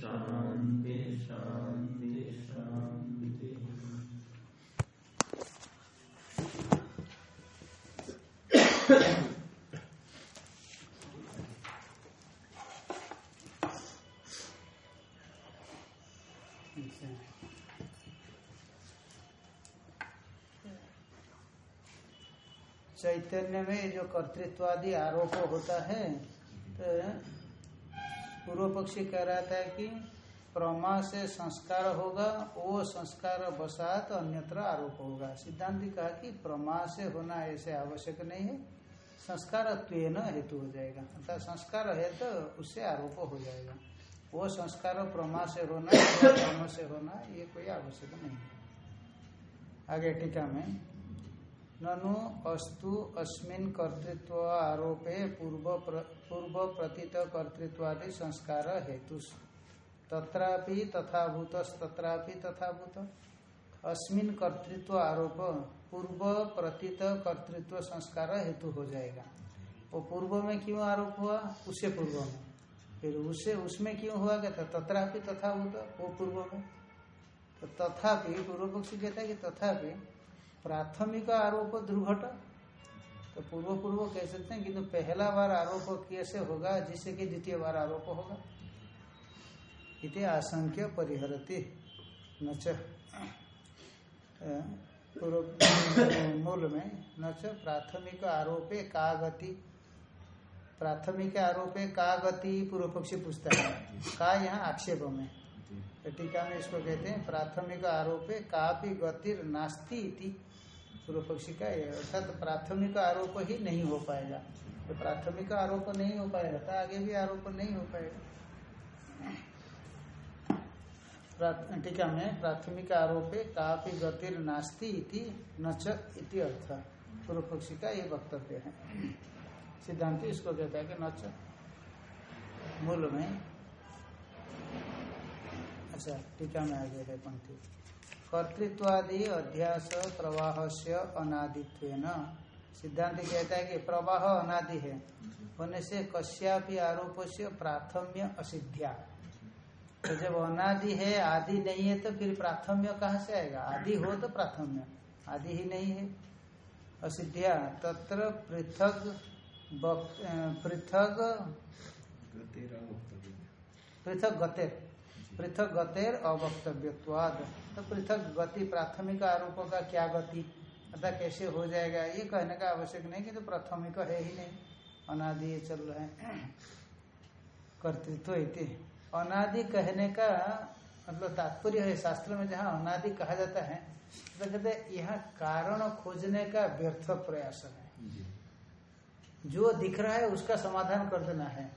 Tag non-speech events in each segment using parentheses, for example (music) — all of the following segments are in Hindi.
शांति शांति शांति। चैतन्य में जो कर्तृत्वादि आरोप होता है तो पूर्व पक्षी कह रहा था कि प्रमा से संस्कार होगा, वो संस्कार बसात अन्यत्र आरोप होगा। सिद्धांत कहा कि प्रमा से होना ऐसे आवश्यक नहीं है, संस्कार हेतु हो जाएगा। अर्थात संस्कार है तो उससे आरोप हो जाएगा। वो संस्कार प्रमा से होना या प्रमा से होना, ये कोई आवश्यक नहीं है। आगे टीका में ननु अस्तु अस्मिन कर्तृत्व आरोपे पूर्व प्र, पूर्व प्रतीत कर्तृत्वादि संस्कार हेतु तत्रापि तथाभूत तत्रापि तथाभूत। अस्मिन कर्तृत्व आरोप पूर्व प्रतीत कर्तृत्व संस्कार हेतु हो जाएगा। वो पूर्व में क्यों आरोप हुआ? उससे पूर्व में। फिर उससे उसमें क्यों हुआ? कहता तत्रापि तथाभूत वो पूर्व में। तो तथापि पूर्व पक्षी कहता है कि तथापि प्राथमिक आरोप दुर्घट। तो पूर्व पूर्व कह सकते हैं किंतु तो पहला बार आरोप कैसे होगा जिससे कि द्वितीय बार आरोप होगा। इति आशंक्य परिहरती। मूल में न प्राथमिक आरोपे का गति प्राथमिक आरोपे का गति पूर्व पक्षी पूछता है। का यहाँ आक्षेप में? तो टीका में इसको कहते हैं प्राथमिक आरोपे का भी गतिर नास्ती इति। पूर्व पक्षी का अर्थात तो प्राथमिक आरोप ही नहीं हो पाएगा। तो प्राथमिक आरोप नहीं हो पाएगा तो आगे भी आरोप नहीं हो पाएगा। टीका में प्राथमिक आरोपे काफ़ी गतिर नास्ती इति इति अर्थ। पूर्व पक्षी का ये वक्तव्य है। सिद्धांत इसको कहता है कि नच मूल में अच्छा टीका में आगे है पंक्ति। कर्तृत्वादि अध्यास प्रवाह से अनादित्व सिद्धांत कहता है कि प्रवाह अनादि है। होने से कश्यापि आरोप से प्राथम्य असिध्या तो जब अनादि है आदि नहीं है तो फिर प्राथम्य कहाँ से आएगा? आदि हो तो प्राथम्य। आदि ही नहीं है। असिध्या तत्र पृथक पृथक पृथक गतेर। पृथक गतेर अवक्तव्यवाद तो पृथक गति प्राथमिक आरोपों का क्या गति? अर्थात कैसे हो जाएगा? ये कहने का आवश्यक नहीं कि तो प्राथमिक है ही नहीं। अनादि ये चल रहे हैं। कर्तृत्व इति। अनादि कहने का मतलब तात्पर्य है शास्त्र में जहाँ अनादि कहा जाता है तो कहते यहाँ कारण खोजने का व्यर्थ प्रयास है। जो दिख रहा है उसका समाधान कर देना है।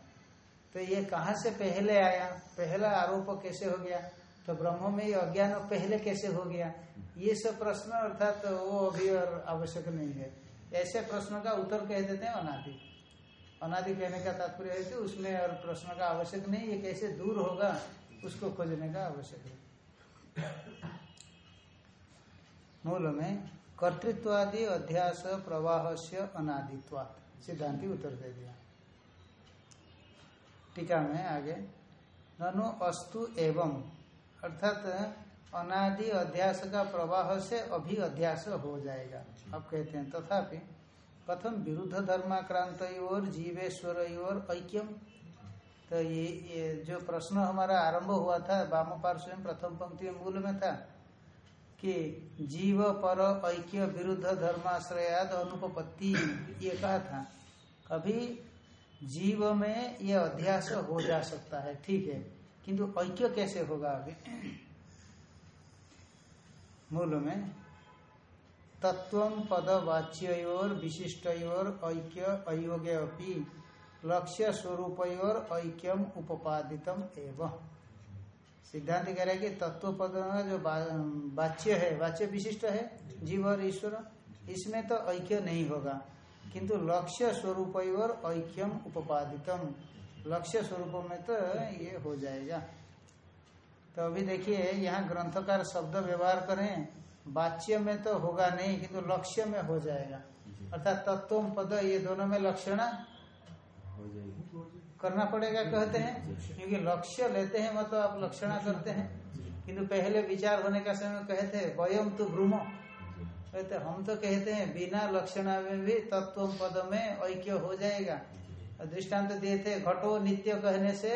तो ये कहाँ से पहले आया? पहला आरोप कैसे हो गया? तो ब्रह्म में ये अज्ञान पहले कैसे हो गया? ये सब प्रश्न अर्थात तो वो अभी और आवश्यक नहीं है। ऐसे प्रश्न का उत्तर कह देते हैं अनादि। अनादि कहने का तात्पर्य है कि उसमें और प्रश्न का आवश्यक नहीं, ये कैसे दूर होगा, उसको खोजने का आवश्यक है। मूल में, कर्तृत्वादि अध्यास प्रवाह से अनादित्वा सिद्धांति उत्तर दे दिया। टीका में आगे ननु अस्तु एवं अर्थात अनादि अध्यास का प्रवाह से अभी अध्यास हो जाएगा। अब कहते हैं तथापि कथम विरुद्ध धर्माक्रांत और जीवेश्वर और ऐक्यम। तो ये, ये जो प्रश्न हमारा आरंभ हुआ था वाम पार्श्व में प्रथम पंक्ति मूल में था कि जीव पर ऐक्य विरुद्ध धर्माश्रयाद अनुपत्ति ये कहा था। अभी जीव में ये अध्यास हो जा सकता है, ठीक है। किंतु ऐक्य कैसे होगा अभी मूल में, तत्व पद वाच्योर विशिष्टोर ऐक्य अयोग्य अपनी लक्ष्य स्वरूपोर ऐक्यम उपादितम एवं। सिद्धांत कह रहे हैं कि तत्व पद जो वाच्य है वाच्य विशिष्ट है, जीव और ईश्वर, इसमें तो ऐक्य नहीं होगा। किंतु लक्ष्य स्वरूप और ऐक्यम उपादितम लक्ष्य स्वरूप में तो ये हो जाएगा। तो अभी देखिए यहाँ ग्रंथकार शब्द व्यवहार करें वाच्य में तो होगा नहीं किंतु लक्ष्य में हो जाएगा। अर्थात तत्व पद ये दोनों में लक्षणा हो जाएगी। करना पड़ेगा कहते हैं। क्योंकि लक्ष्य लेते हैं मतलब आप लक्षणा करते हैं। किंतु पहले विचार होने का समय कहते हैं वयम तो भ्रूमो कहते हम तो कहते हैं बिना लक्षणा में भी तत्व पद में ऐक्य हो जाएगा। दृष्टांत दिए थे घटो नित्य कहने से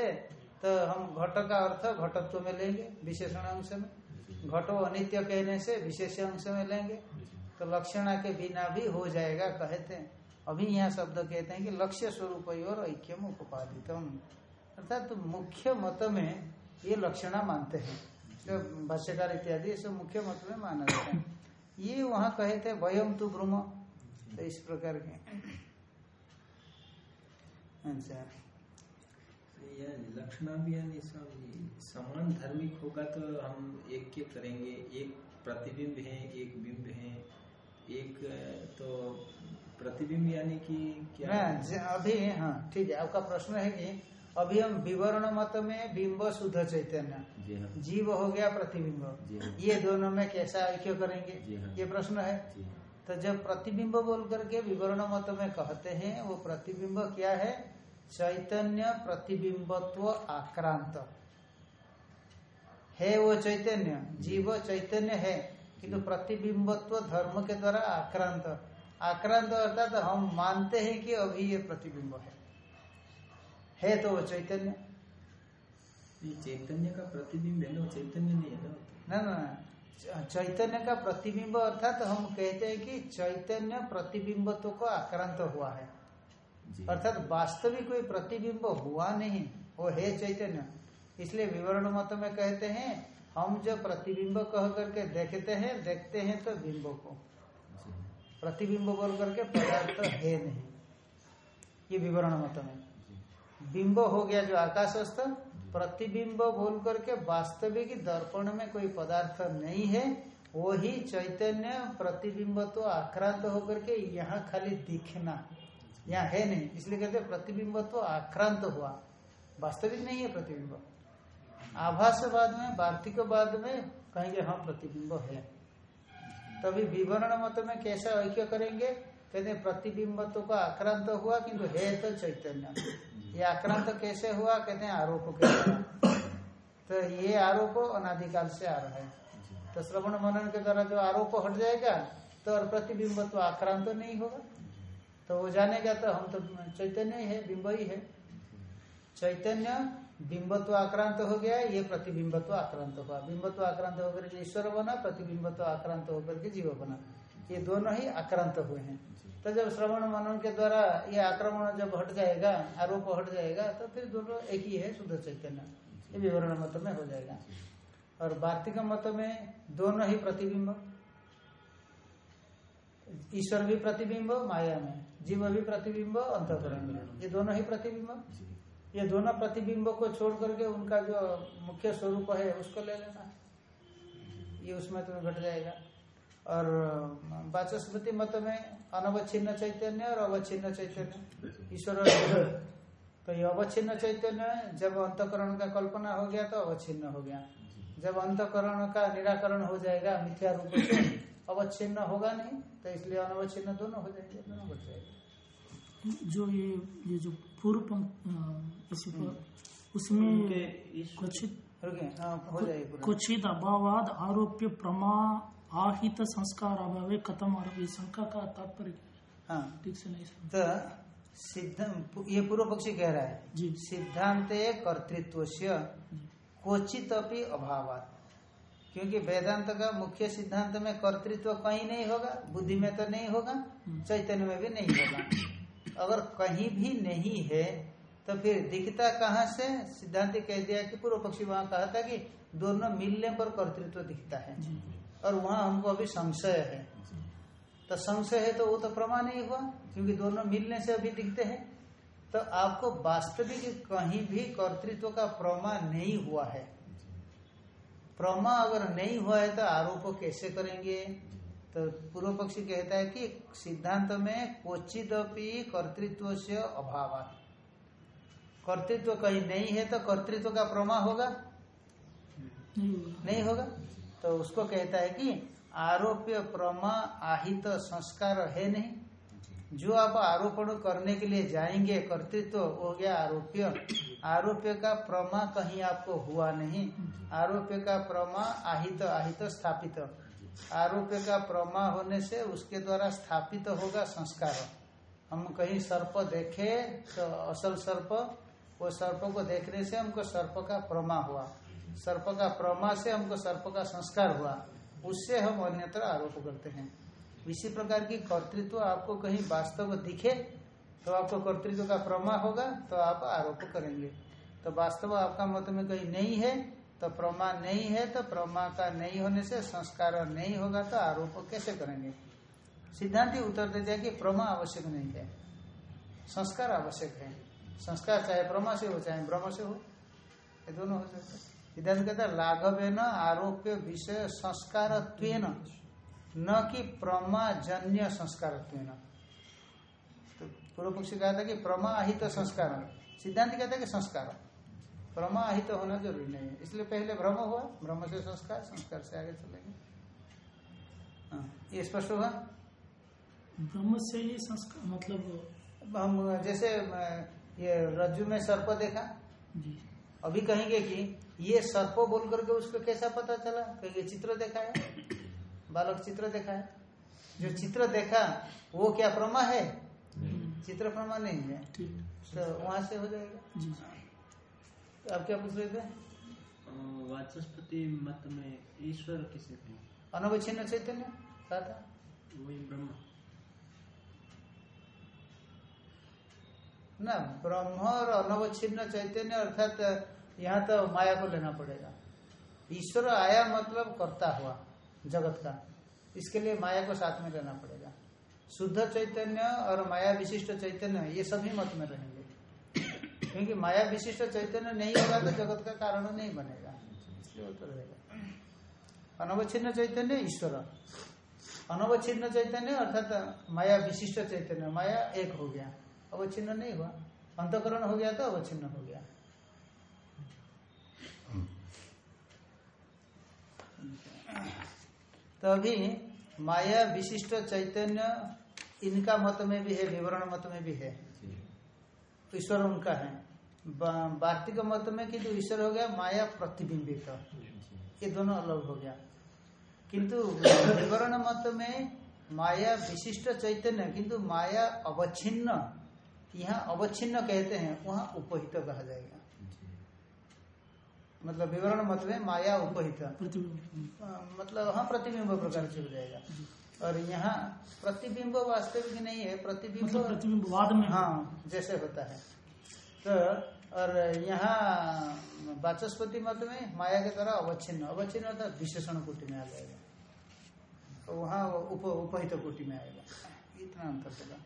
तो हम घट का अर्थ घटत्व में लेंगे विशेषण अंश में। घटो अनित्य कहने से विशेष अंश में लेंगे। तो लक्षणा के बिना भी हो जाएगा कहते हैं। अभी यहाँ शब्द कहते हैं कि लक्ष्य स्वरूप और ऐक्यम उपादितम। अर्थात तो मुख्य मत में ये लक्षणा मानते हैं। तो भाष्यकार इत्यादि ये मुख्य मत में माना जाता है। ये वहाँ कहे थे वयम तु ब्रह्म. तो इस प्रकार के। अच्छा। यह लक्षणा भी यानी सब समान धार्मिक होगा तो हम एक के करेंगे। एक प्रतिबिंब है एक बिंब है। एक तो प्रतिबिंब यानी कि क्या? अभी हाँ ठीक है आपका प्रश्न है कि अभी हम विवरण मत में बिंब शुद्ध चैतन्य। हाँ। जीव हो गया प्रतिबिंब। हाँ। ये दोनों में कैसा ऐक्य करेंगे? हाँ। ये प्रश्न है। हाँ। तो जब प्रतिबिंब बोल करके विवरण मत में कहते हैं वो प्रतिबिंब क्या है? चैतन्य प्रतिबिंबत्व आक्रांत। है वो चैतन्य जीव चैतन्य है किंतु प्रतिबिंबत्व धर्म के द्वारा आक्रांत। आक्रांत अर्थात हम मानते हैं कि अभी ये प्रतिबिंब है। है तो वो चैतन्य। चैतन्य का प्रतिबिंब है ना चैतन्य नहीं है ना। ना चैतन्य का प्रतिबिंब अर्थात तो हम कहते हैं कि चैतन्य प्रतिबिंब तो को आक्रांत हुआ है। अर्थात वास्तविक कोई प्रतिबिंब हुआ नहीं वो है चैतन्य। इसलिए विवरण मत में कहते हैं हम जो प्रतिबिंब कह करके देखते हैं देखते हैं तो बिंब को प्रतिबिंब बोल करके पदार्थ तो है नहीं। ये विवरण मत में। बिंब हो गया जो आकाशस्थ, प्रतिबिंब बोल करके वास्तविक दर्पण में कोई पदार्थ नहीं है वो ही चैतन्य प्रतिबिंब तो आक्रांत होकर के यहाँ खाली दिखना। यहाँ है नहीं, इसलिए कहते प्रतिबिंब तो आक्रांत हुआ। वास्तविक नहीं है प्रतिबिंब। आभासवाद में, वार्तिकवाद में कहेंगे हाँ प्रतिबिंब है। तभी विवरण मत में कैसा ऐक्य करेंगे? कहते हैं प्रतिबिंबत्व को आक्रांत तो हुआ, किंतु है तो चैतन्य। ये आक्रांत तो कैसे हुआ? कहते हैं, आरोप के तो ये आरोप अनाधिकाल से आ रहा है। तो श्रवण मनन के द्वारा जो आरोप हट जाएगा तो और प्रतिबिंबत्व आक्रांत तो नहीं होगा। तो वो जानेगा तो हम तो चैतन्य ही है, बिंब ही है। चैतन्य बिंबत्व आक्रांत हो गया, ये प्रतिबिंबत्व आक्रांत हुआ। बिंबत्व आक्रांत होकर के ईश्वर बना, प्रतिबिंबत्व आक्रांत होकर के जीव बना। ये दोनों ही आक्रांत हुए हैं। तो जब श्रवण मनन के द्वारा ये आक्रमण जब हट जाएगा आरोप हट जाएगा तो फिर दोनों एक ही है शुद्ध चैतन्य। ये विवरण मत में हो जाएगा। और वार्तिक मत में दोनों ही प्रतिबिंब। ईश्वर भी प्रतिबिंब माया में। जीव भी प्रतिबिंब अंतकरण में। ये दोनों ही प्रतिबिंब। ये दोनों प्रतिबिंब को छोड़ करके उनका जो मुख्य स्वरूप है उसको ले लेना। ये उसमें तुम्हें घट जाएगा। और वाचस्पति मत में अनवच्छिन्न चैतन्य और अवच्छिन्न चैतन्य। ईश्वर तो ये अवच्छिन्न चैतन्य जब अंतकरण का कल्पना हो गया तो अवच्छिन्न हो गया। जब अंतकरण का निराकरण हो जाएगा मिथ्या रूप से अवच्छिन्न होगा नहीं तो इसलिए अनवच्छिन्न दोनों हो जाएँगे दोनों घट जाएँगे। जो ये ये जो पूर्व पर उसमें रुकिए हाँ हो जाएगी क्वचित अभावाद आरोप्य प्रमा आहित संस्कार अभाव कथम आरोप ये शंका का तात्पर्य हाँ। ठीक से नहीं तो सिद्ध ये पूर्व पक्षी कह रहा है। जी। सिद्धांत कर्तृत्व क्वचित अपनी अभाव क्योंकि वेदांत का मुख्य सिद्धांत में कर्तृत्व कहीं नहीं होगा बुद्धि में तो नहीं होगा चैतन्य में भी नहीं होगा। अगर कहीं भी नहीं है तो फिर दिखता कहाँ से? सिद्धांत कह दिया कि पूर्व पक्षी वहाँ कहा था कि दोनों मिलने पर कर्तृत्व दिखता है। और वहाँ हमको अभी संशय है। तो संशय है तो वो तो प्रमाण नहीं हुआ क्योंकि दोनों मिलने से अभी दिखते हैं। तो आपको वास्तविक कहीं भी कर्तृत्व का प्रमाण नहीं हुआ है। प्रमा अगर नहीं हुआ है तो आरोप कैसे करेंगे? तो पूर्व पक्षी कहता है कि सिद्धांत में क्वचिदपि कर्तृत्व से अभाव कर्तृत्व कहीं नहीं है तो कर्तृत्व का प्रमा होगा? नहीं होगा। नहीं होगा? तो उसको कहता है कि आरोप्य प्रमा आहित संस्कार है नहीं। जो। आप आरोपण करने के लिए जाएँगे कर्तृत्व तो हो गया आरोप्य। आरोप्य का प्रमा कहीं आपको हुआ नहीं। आरोप्य का प्रमा आहित आहित स्थापित। आरोप्य का प्रमा होने से उसके द्वारा स्थापित होगा संस्कार। हम कहीं सर्प देखे तो असल सर्प वो सर्प को देखने से हमको सर्प का प्रमा हुआ। सर्प का प्रमा से हमको सर्प का संस्कार हुआ, उससे हम अन्यत्र आरोप करते हैं। इसी प्रकार की कर्तृत्व आपको कहीं वास्तव दिखे तो आपको कर्तृत्व का प्रमा होगा तो आप आरोप करेंगे। तो वास्तव आपका मत में कहीं नहीं है तो प्रमा नहीं है तो प्रमा का नहीं होने से संस्कार नहीं होगा तो आरोप कैसे करेंगे? सिद्धांत उत्तर देते हैं कि प्रमा आवश्यक नहीं है। संस्कार आवश्यक है। संस्कार चाहे प्रमा से हो, चाहे ब्रह्म से हो, ये दोनों हो सकते सिद्धांत कहता है लाघव न आरोप्य विषय संस्कार न कि प्रमाजन्य संस्कार तो पूर्व पक्षी कहा था कि प्रमा अहित संस्कार सिद्धांत कहता है कि संस्कार। प्रमा अहित होना ज़रूरी नहीं है। इसलिए पहले भ्रम हुआ भ्रम से संस्कार संस्कार से आगे चलेंगे। हाँ, ये स्पष्ट हुआ? ब्रह्म से ही संस्कार मतलब हम जैसे ये रज्जु में सर्प देखा? जी। अभी कहेंगे कि ये सर्प बोल करके उसको कैसा पता चला? कहेंगे चित्र देखा है। बालक चित्र देखा है। जो चित्र देखा वो क्या प्रमा है? चित्र प्रमा नहीं है। तो वहाँ से हो जाएगा। जी। तो आप क्या पूछ रहे थे? वाचस्पति मत में ईश्वर किसे अनवच्छिन्न चैतन्य कहा था वही ब्रह्म। ना ब्रह्म और अनवच्छिन्न चैतन्य अर्थात यहाँ तो माया को लेना पड़ेगा। ईश्वर आया मतलब करता हुआ, जगत का। इसके लिए माया को साथ में लेना पड़ेगा। शुद्ध चैतन्य और माया विशिष्ट चैतन्य, ये सभी मत में रहेंगे। क्योंकि माया विशिष्ट चैतन्य नहीं होगा तो जगत का कारण नहीं बनेगा। इसलिए तो रहेगा। अनवच्छिन्न चैतन्य ईश्वर। अनवच्छिन्न चैतन्य अर्थात माया विशिष्ट चैतन्य, माया एक हो गया। अवच्छिन्न नहीं हुआ। अंतकरण हो गया तो अवच्छिन्न हो गया। तो अभी माया विशिष्ट चैतन्य इनका मत में भी है, विवरण मत में भी है। ईश्वर उनका है। वार्तिक मत में किंतु ईश्वर हो गया, माया प्रतिबिंबित। ये दोनों अलग हो गया। किंतु विवरण मत में माया विशिष्ट चैतन्य, किंतु माया अवच्छिन्न, यहाँ अवच्छिन्न कहते हैं, वहाँ उपहित कहा जाएगा। मतलब विवरण मत में माया उपहित। मतलब हाँ प्रतिबिंब प्रकार से हो जाएगा। और यहाँ प्रतिबिंब वास्तविक नहीं है प्रतिबिंब मतलब प्रतिबिंब बाद में। हाँ जैसे होता है। तो और यहाँ वाचस्पति मत में माया के द्वारा अवच्छिन्न अवच्छिन्न अर्थात विशेषण कोटि में आ जाएगा। तो वहाँ उप उपहित कोटि में आएगा। इतना अंतर होगा।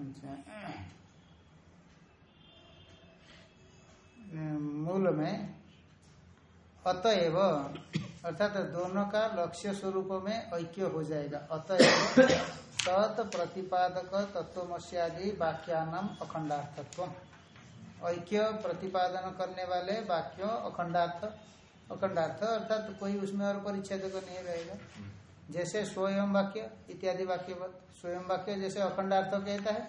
अच्छा। मूल में अतएव अर्थात दोनों का लक्ष्य स्वरूप में ऐक्य हो जाएगा। अतएव तत् प्रतिपादक तत्वमस्यादि वाक्यानाम अखंडार्थत्व ऐक्य प्रतिपादन करने वाले वाक्य अखंडार्थ अखंडार्थ, अर्थात कोई उसमें और परिच्छेद नहीं रहेगा। जैसे स्वयं वाक्य, इत्यादि वाक्य, स्वयं वाक्य जैसे अखंडार्थ कहता है,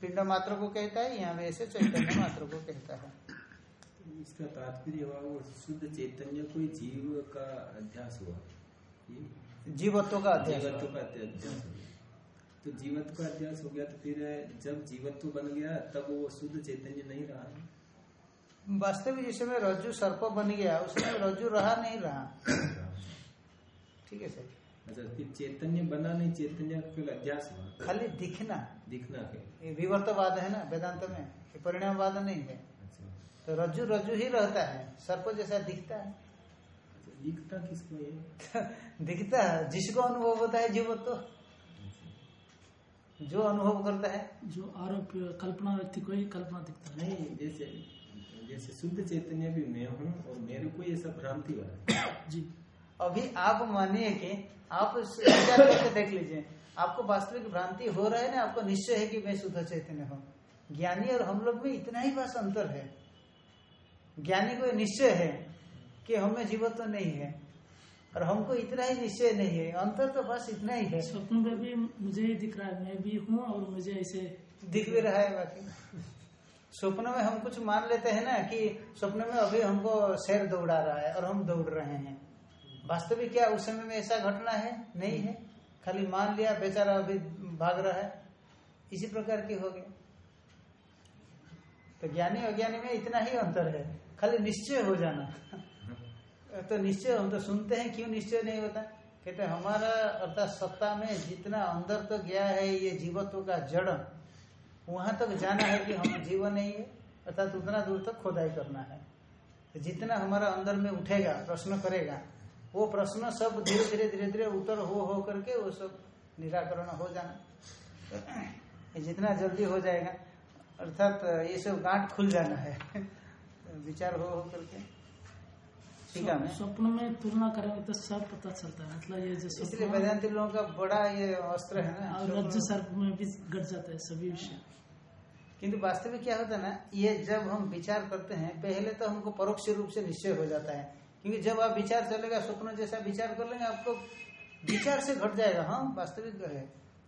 पिंड मात्र को कहता है, यहाँ वैसे चैतन्य मात्र को कहता है। इसका तात्पर्य हुआ वो शुद्ध चैतन्य कोई जीव का अध्यास हुआ। जीवत्व का अध्यास जीवत्व का अध्यास तो जीवत्व का अध्यास हो गया तो फिर जब जीवत्व बन गया तब वो शुद्ध चैतन्य नहीं रहा। वास्तविक जिसमें रज्जु सर्प बन गया उसमें रज्जु रहा नहीं रहा। ठीक है सर। अच्छा फिर चैतन्य बना नहीं चैतन्य अध्यास हुआ। खाली दिखना। दिखना के विवर्तवाद है ना वेदांत में। परिणामवाद नहीं है। तो रज्जु रज्जु ही रहता है। सर्प जैसा दिखता है। दिखता किसको है? (laughs) दिखता है। जिसको अनुभव होता है जीव तो जो अनुभव करता है। जो आरोप कल्पना व्यक्ति को ही कल्पना दिखता है। नहीं जैसे जैसे शुद्ध चैतन्य भी मैं हूँ और मेरे को ये सब भ्रांति हो। रहा है (coughs) जी। अभी आप मानिए कि आप विचार करके देख लीजिए। आपको वास्तविक भ्रांति हो रहा है ना आपको निश्चय है कि मैं शुद्ध चैतन्य हूँ। ज्ञानी और हम लोग में इतना ही बस अंतर है। ज्ञानी को निश्चय है कि हमें जीवत्व तो नहीं है और हमको इतना ही निश्चय नहीं है अंतर तो बस इतना ही है। स्वप्न में भी मुझे ही दिख रहा है मैं भी हूँ और मुझे ऐसे दिख भी रहा है बाकी। स्वप्न में हम कुछ मान लेते हैं ना कि स्वप्न में अभी हमको शेर दौड़ा रहा है और हम दौड़ रहे हैं। वास्तविक क्या उस समय में ऐसा घटना है? नहीं है। खाली मान लिया बेचारा अभी भाग रहा है। इसी प्रकार की हो गई तो ज्ञानी अज्ञानी में इतना ही अंतर है। खाली निश्चय हो जाना। तो निश्चय हम तो सुनते हैं, क्यों निश्चय नहीं होता? कहते हमारा अर्थात सत्ता में जितना अंदर तक गया है, ये जीवत्व का जड़, वहाँ तक तो जाना है कि हम जीवन नहीं है, अर्थात उतना दूर तक खोदाई करना है। तो जितना हमारा अंदर में उठेगा, प्रश्न करेगा, वो प्रश्न सब धीरे धीरे धीरे धीरे उत्तर हो हो करके वो सब निराकरण हो जाना। तो जितना जल्दी हो जाएगा, अर्थात ये सब गांठ खुल जाना है। विचार हो हो करके। ठीक है मैं। स्वप्न में तुलना करेंगे तो सब पता चलता है। मतलब ये जो इसलिए वेदांति लोगों का बड़ा ये अस्त्र है ना और रज्जु सर्प में भी घट जाता है सभी विषय। किंतु वास्तविक क्या होता है ना ये जब हम विचार करते हैं पहले तो हमको परोक्ष रूप से निश्चय हो जाता है। क्योंकि जब आप विचार चलेगा स्वप्न जैसा विचार कर लेंगे आपको विचार से घट जाएगा। हाँ वास्तविक है।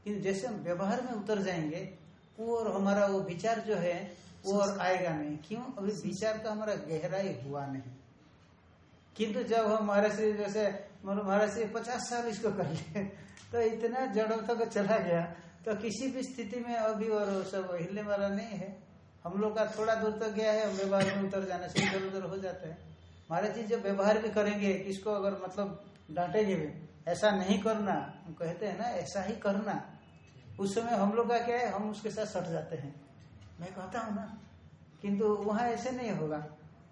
किंतु जैसे हम व्यवहार में उतर जाएँगे वो और हमारा वो विचार जो है वो और आएगा नहीं। क्यों? अभी विचार का हमारा गहराई हुआ नहीं। किंतु जब हम महाराज जैसे मानो महाराज पचास साल इसको कर लिए तो इतना जड़ों तक चला गया तो किसी भी स्थिति में अभी और सब हिलने वाला नहीं है। हम लोग का थोड़ा दूर तक गया है व्यवहार में उतर जाने से इधर उधर हो जाता है। महाराज जी जब व्यवहार भी करेंगे, किसको अगर मतलब डांटेंगे भी, ऐसा नहीं करना, हम कहते हैं ना, ऐसा ही करना। उस समय हम लोग का क्या है, हम उसके साथ सट जाते हैं। मैं कहता हूँ ना, किंतु वहाँ ऐसे नहीं होगा।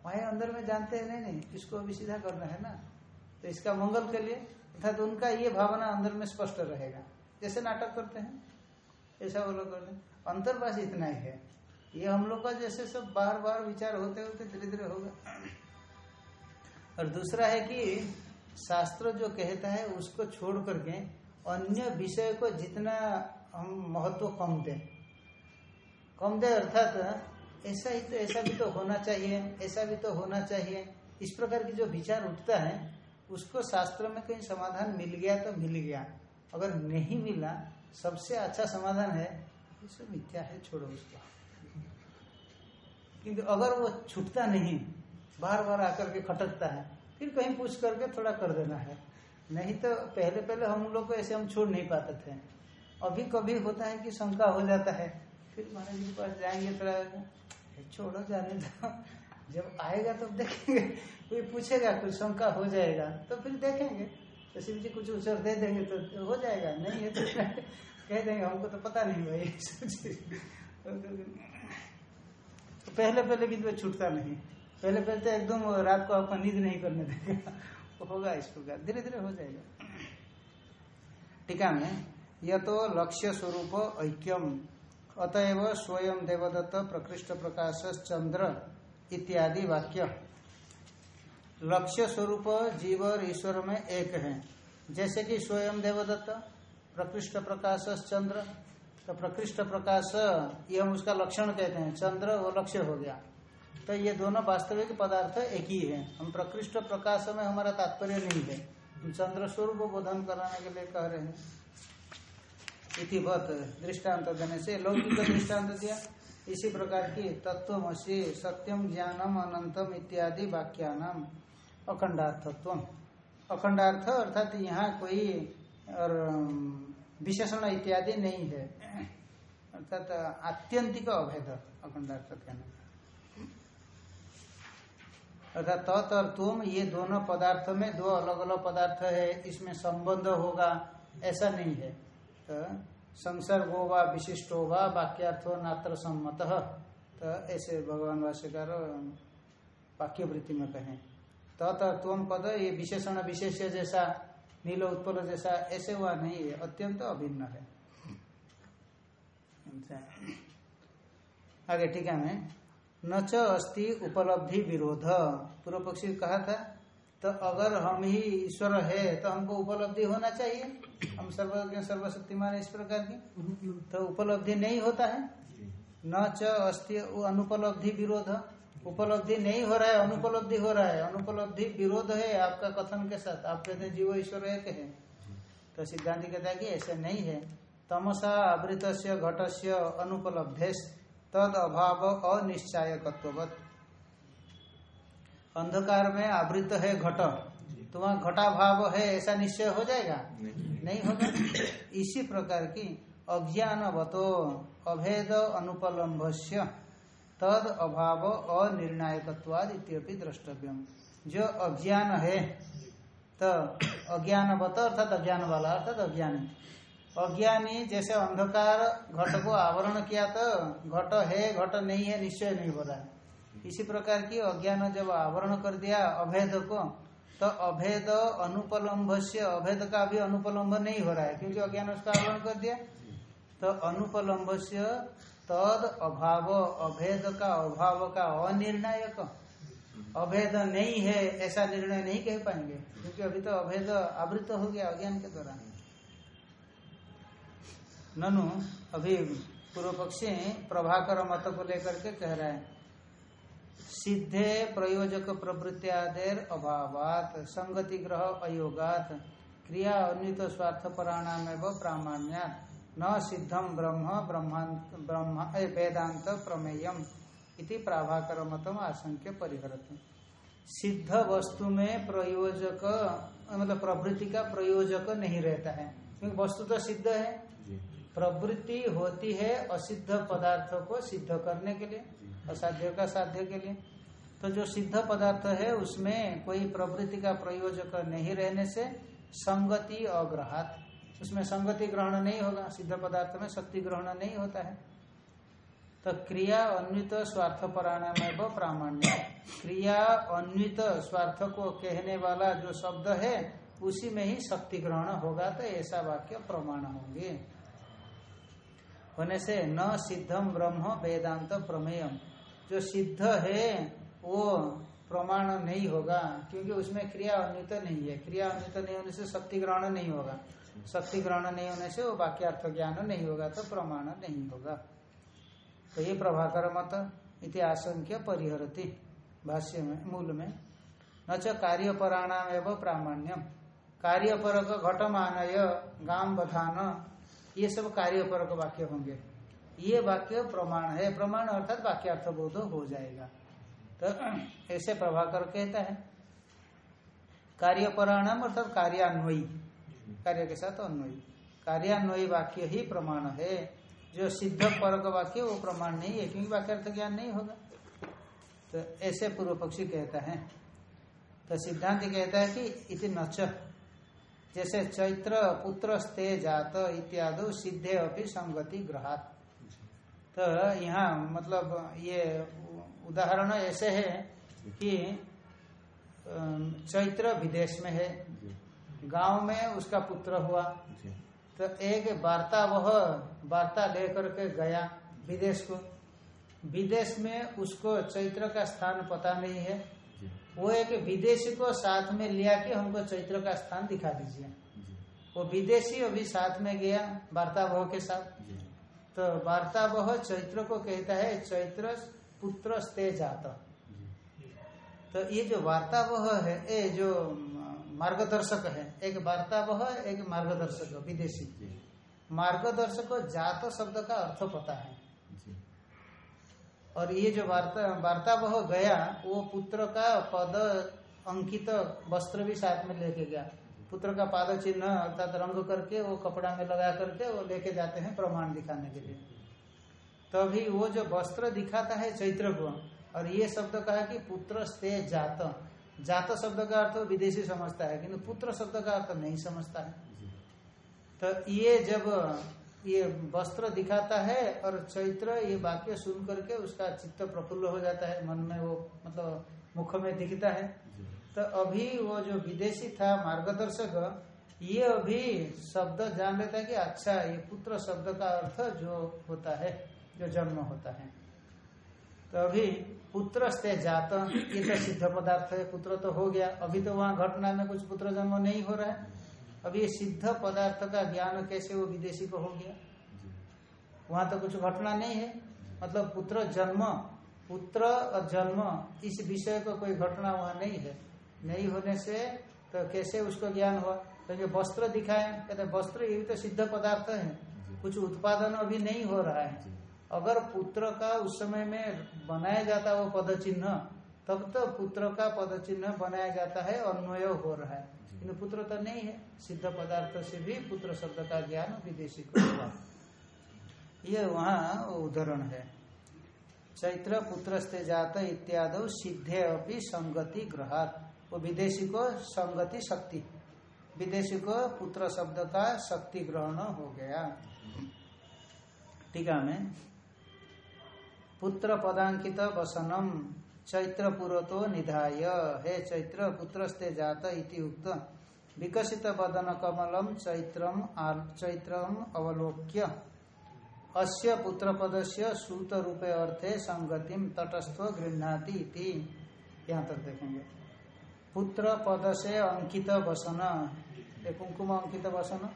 वहाँ अंदर में जानते हैं, नहीं नहीं, इसको अभी सीधा करना है ना। तो इसका मंगल के लिए, अर्थात तो उनका ये भावना अंदर में स्पष्ट रहेगा। जैसे नाटक करते हैं, ऐसा वो लोग करते हैं। अंतर बस इतना ही है। ये हम लोग का जैसे सब बार बार विचार होते होते धीरे धीरे होगा। और दूसरा है कि शास्त्र जो कहता है, उसको छोड़ करके अन्य विषय को जितना हम महत्व कम दें कम दे अर्थात, ऐसा ही तो ऐसा भी तो होना चाहिए, ऐसा भी तो होना चाहिए। इस प्रकार की जो विचार उठता है, उसको शास्त्र में कहीं समाधान मिल गया तो मिल गया। अगर नहीं मिला, सबसे अच्छा समाधान है, ये मिथ्या है, छोड़ो उसको। किंतु अगर वो छूटता नहीं बार बार आकर के खटकता है, फिर कहीं पूछ करके थोड़ा कर देना है। नहीं तो पहले पहले हम लोग को ऐसे हम छोड़ नहीं पाते थे। अभी कभी होता है कि शंका हो जाता है फिर महाराज जी के पास जाएँगे थोड़ा छोड़ो जाने दो। जब आएगा तब तो देखेंगे। कोई पूछेगा कुछ शंका हो जाएगा तो फिर देखेंगे। तो शिव जी कुछ उत्तर दे देंगे तो हो जाएगा। नहीं है तो कह देंगे, हमको तो पता नहीं भाई तो पहले पहले भी तो छूटता नहीं। पहले पहले तो एकदम रात को आपका नींद नहीं करने देगा। होगा इस प्रकार। धीरे धीरे हो जाएगा। टीका में यह तो लक्ष्य स्वरूप ऐक्यम। अतएव स्वयं देवदत्त प्रकृष्ट प्रकाश चंद्र इत्यादि वाक्य। लक्ष्य स्वरूप जीव और ईश्वर में एक है। जैसे कि स्वयं देवदत्त प्रकृष्ट प्रकाश चंद्र तो प्रकृष्ट प्रकाश, ये हम उसका लक्षण कहते हैं। चंद्र वो लक्ष्य हो गया। तो ये दोनों वास्तविक पदार्थ एक ही है। हम प्रकृष्ट प्रकाश में हमारा तात्पर्य नहीं है। चंद्र स्वरूप बोधन कराने के लिए कह रहे हैं। इतिवत दृष्टांत देने से लौकिक दृष्टांत दिया। इसी प्रकार की तत्वमसी सत्यम ज्ञानम अनंतम इत्यादि वाक्यानाम अखंडार्थत्व अखंडार्थ अर्थात यहाँ कोई और विशेषण इत्यादि नहीं है। अर्थात आत्यंतिक अभेद अखंडार्थ कहना अर्थात तत् और तुम ये दोनों पदार्थ में दो अलग अलग पदार्थ है, इसमें संबंध होगा, ऐसा नहीं है। तो संसर्गो व विशिष्टो व वाक्यार्थो, नात्र, सम्मत। तो ऐसे भगवान भाष्यकार वाक्य वृत्ति में कहें। तत् और तुम पद, ये विशेषण, विशेष जैसा, नील उत्पल जैसा, ऐसे हुआ नहीं है अत्यंत अभिन्न है। आगे टीका में न च अस्ति उपलब्धि विरोध। पूर्व पक्षी कहा था तो अगर हम ही ईश्वर है तो हमको उपलब्धि होना चाहिए। हम सर्वज्ञ सर्वशक्तिमान इस प्रकार की। तो उपलब्धि नहीं होता है। न च अस्ति अनुपलब्धि विरोध। उपलब्धि नहीं हो रहा है, अनुपलब्धि हो रहा है। अनुपलब्धि विरोध है आपका कथन के साथ। आप कहते हैं जीव ईश्वर एक है। तो सिद्धांत कहता है कि ऐसे नहीं है। तमसा आवृत घट से अनुपलब्धे तद अभाव अनिश्चायकत्ववत। अंधकार में आवृत है घट। तो घटा भाव है ऐसा निश्चय हो जाएगा? नहीं। नहीं होगा? इसी प्रकार की अज्ञान अज्ञानवतो अभेद अनुपलम्भस्य तद अभाव अनिर्णायकत्वाद इत्यपि द्रष्टव्यम। जो अज्ञान है तो अज्ञानवत अर्थात अज्ञान वाला अर्थात अज्ञानी। अज्ञानी जैसे अंधकार घट को आवरण किया तो घट है घट नहीं है निश्चय नहीं हो रहा इसी प्रकार की अज्ञान जब आवरण कर दिया अभेद को तो अभेद अनुपलम्भ से अभेद का भी अनुपलम्ब नहीं हो रहा है, क्योंकि अज्ञान उसका आवरण कर दिया। तो अनुपलम्ब से तद अभाव, अभेद का अभाव का अनिर्णायक। अभेद नहीं है, ऐसा निर्णय नहीं कह पाएँगे, क्योंकि अभी तो अभेद आवृत हो गया अज्ञान के द्वारा। ननु, अभी पूर्व पक्षी प्रभाकर मत को लेकर के कह रहा है सिद्धे प्रयोजक प्रवृत्तियादेर अभावात संगति ग्रह अयोगात क्रिया अन्वित स्वार्थ पराणाम प्रामाण्या न सिद्धम ब्रह्म ब्रह्म वेदांत प्रमेयम इति प्राभाकर मतम आशंक्य परिहरत। सिद्ध वस्तु में प्रयोजक मतलब प्रवृत्ति का प्रयोजक नहीं रहता है। क्योंकि वस्तु तो सिद्ध है। प्रवृत्ति होती है असिद्ध पदार्थों को सिद्ध करने के लिए। असाध्य का साध्य के लिए। तो जो सिद्ध पदार्थ है, उसमें कोई प्रवृत्ति का प्रयोजक नहीं रहने से संगति अग्रहात। उसमें संगति ग्रहण नहीं होगा। सिद्ध पदार्थ में शक्ति ग्रहण नहीं होता है। तो क्रिया अन्वित स्वार्थ पराणाम प्रामाण्य। क्रिया अन्वित स्वार्थ को कहने वाला जो शब्द है, उसी में ही शक्ति ग्रहण होगा तो ऐसा वाक्य प्रमाण होंगे। होने से न सिद्धम ब्रह्म वेदांत प्रमेयम। जो सिद्ध है, वो प्रमाण नहीं होगा, क्योंकि उसमें क्रिया अन्वित नहीं है। क्रिया अन्वित नहीं होने से शक्ति ग्रहण नहीं होगा। शक्ति ग्रहण नहीं होने से वो वाक्यार्थ ज्ञान नहीं होगा तो प्रमाण नहीं होगा। तो ये प्रभाकर मत इति आशंक्य परिहरती, भाष्य में, मूल में। न च कार्यपराणाम एवं प्रामाण्यम। कार्यपरक घटमानय, गाम बधान, ये सब कार्यपरक वाक्य होंगे। ये वाक्य प्रमाण है। प्रमाण अर्थात वाक्यार्थ बोध हो जाएगा। तो ऐसे प्रभाकर कहता है कार्यपराणाम अर्थात कार्यान्वयी। कार्य के साथ अन्वयी। कार्यान्वयी वाक्य ही प्रमाण है। जो सिद्ध परक वाक्य, वो प्रमाण नहीं है, क्योंकि वाक्यर्थ ज्ञान नहीं होगा। तो ऐसे पूर्व पक्षी कहता है। तो सिद्धांत कहता है कि इति नच जैसे चैत्र पुत्र स्ते जात इत्यादि सिद्धे अभी संगति ग्रहात। तो यहाँ मतलब ये उदाहरण ऐसे है कि चैत्र विदेश में है। गाँव में उसका पुत्र हुआ। तो एक वार्ता वह वार्ता लेकर के गया विदेश को। विदेश में उसको चैत्र का स्थान पता नहीं है। वो एक विदेशी को साथ में लिया के हमको चैत्र का स्थान दिखा दीजिए। वो विदेशी अभी साथ में गया वार्ता वह के साथ। तो वार्ता चैत्र को कहता है चैत्र पुत्र स्ते जात। तो ये जो वार्ता वह है ये जो मार्गदर्शक है एक वार्ता वह एक मार्गदर्शक विदेशी। मार्गदर्शक जात शब्द का अर्थ पता है। और ये जो वार्ता वार्ता वह गया वो पुत्र का पद अंकित वस्त्र भी साथ में लेके गया। पुत्र का पाद चिन्ह अर्थात रंग करके वो कपड़ा में लगा करके वो लेके जाते हैं प्रमाण दिखाने के लिए। तभी वो जो वस्त्र दिखाता है चैत्र को और ये शब्द कहा कि पुत्र स्ते जात। जात शब्द का अर्थ विदेशी समझता है किंतु पुत्र शब्द का अर्थ नहीं समझता है। तो ये जब ये वस्त्र दिखाता है और चैत्र ये वाक्य सुन करके उसका चित्त प्रफुल्ल हो जाता है मन में वो मतलब मुख में दिखता है। तो अभी वो जो विदेशी था, मार्गदर्शक, ये अभी शब्द जान लेता है कि अच्छा ये पुत्र शब्द का अर्थ जो होता है, जो जन्म होता है। तो अभी पुत्र से जात, ये तो सिद्ध पदार्थ है, पुत्र तो हो गया। अभी तो वहाँ घटना में कुछ पुत्र जन्म नहीं हो रहा है। अभी ये सिद्ध पदार्थ का ज्ञान कैसे वो विदेशी को हो गया? वहाँ तो कुछ घटना नहीं है। मतलब पुत्र जन्म, पुत्र और जन्म, इस विषय को कोई घटना वहाँ नहीं है। नहीं होने से तो कैसे उसको ज्ञान हुआ? क्योंकि तो वस्त्र दिखाए कहते वस्त्र ये भी तो सिद्ध पदार्थ है। कुछ उत्पादन अभी नहीं हो रहा है। अगर पुत्र का उस समय में बनाया जाता वो पद चिन्ह तब तो पुत्र का पद चिन्ह बनाया जाता है अन्वय हो रहा है। किन्तु पुत्र तो नहीं है। सिद्ध पदार्थ से भी पुत्र शब्द का ज्ञान विदेशी को हुआ। ये वहाँ उदाहरण है। चैत्र पुत्र जात इत्यादि सिद्धे अभी संगति ग्रहात। वो विदेशी को संगति शक्ति। विदेशी को पुत्र शब्द का शक्ति ग्रहण हो गया। टीका में, पुत्र पदांकित वसनम चैत्र पुरतो निधाय, हे चैत्र पुत्रस्ते जात इति उक्त। विकसित बदन कमलम चैत्रम चैत्रम अवलोक्य। अस्य पुत्र पदस्य सूत रूपे अर्थे संगतिम तटस्थ गृहती यहाँ तक देखेंगे। पुत्र पद से अंकित वसन। कुंकुम अंकित वसन।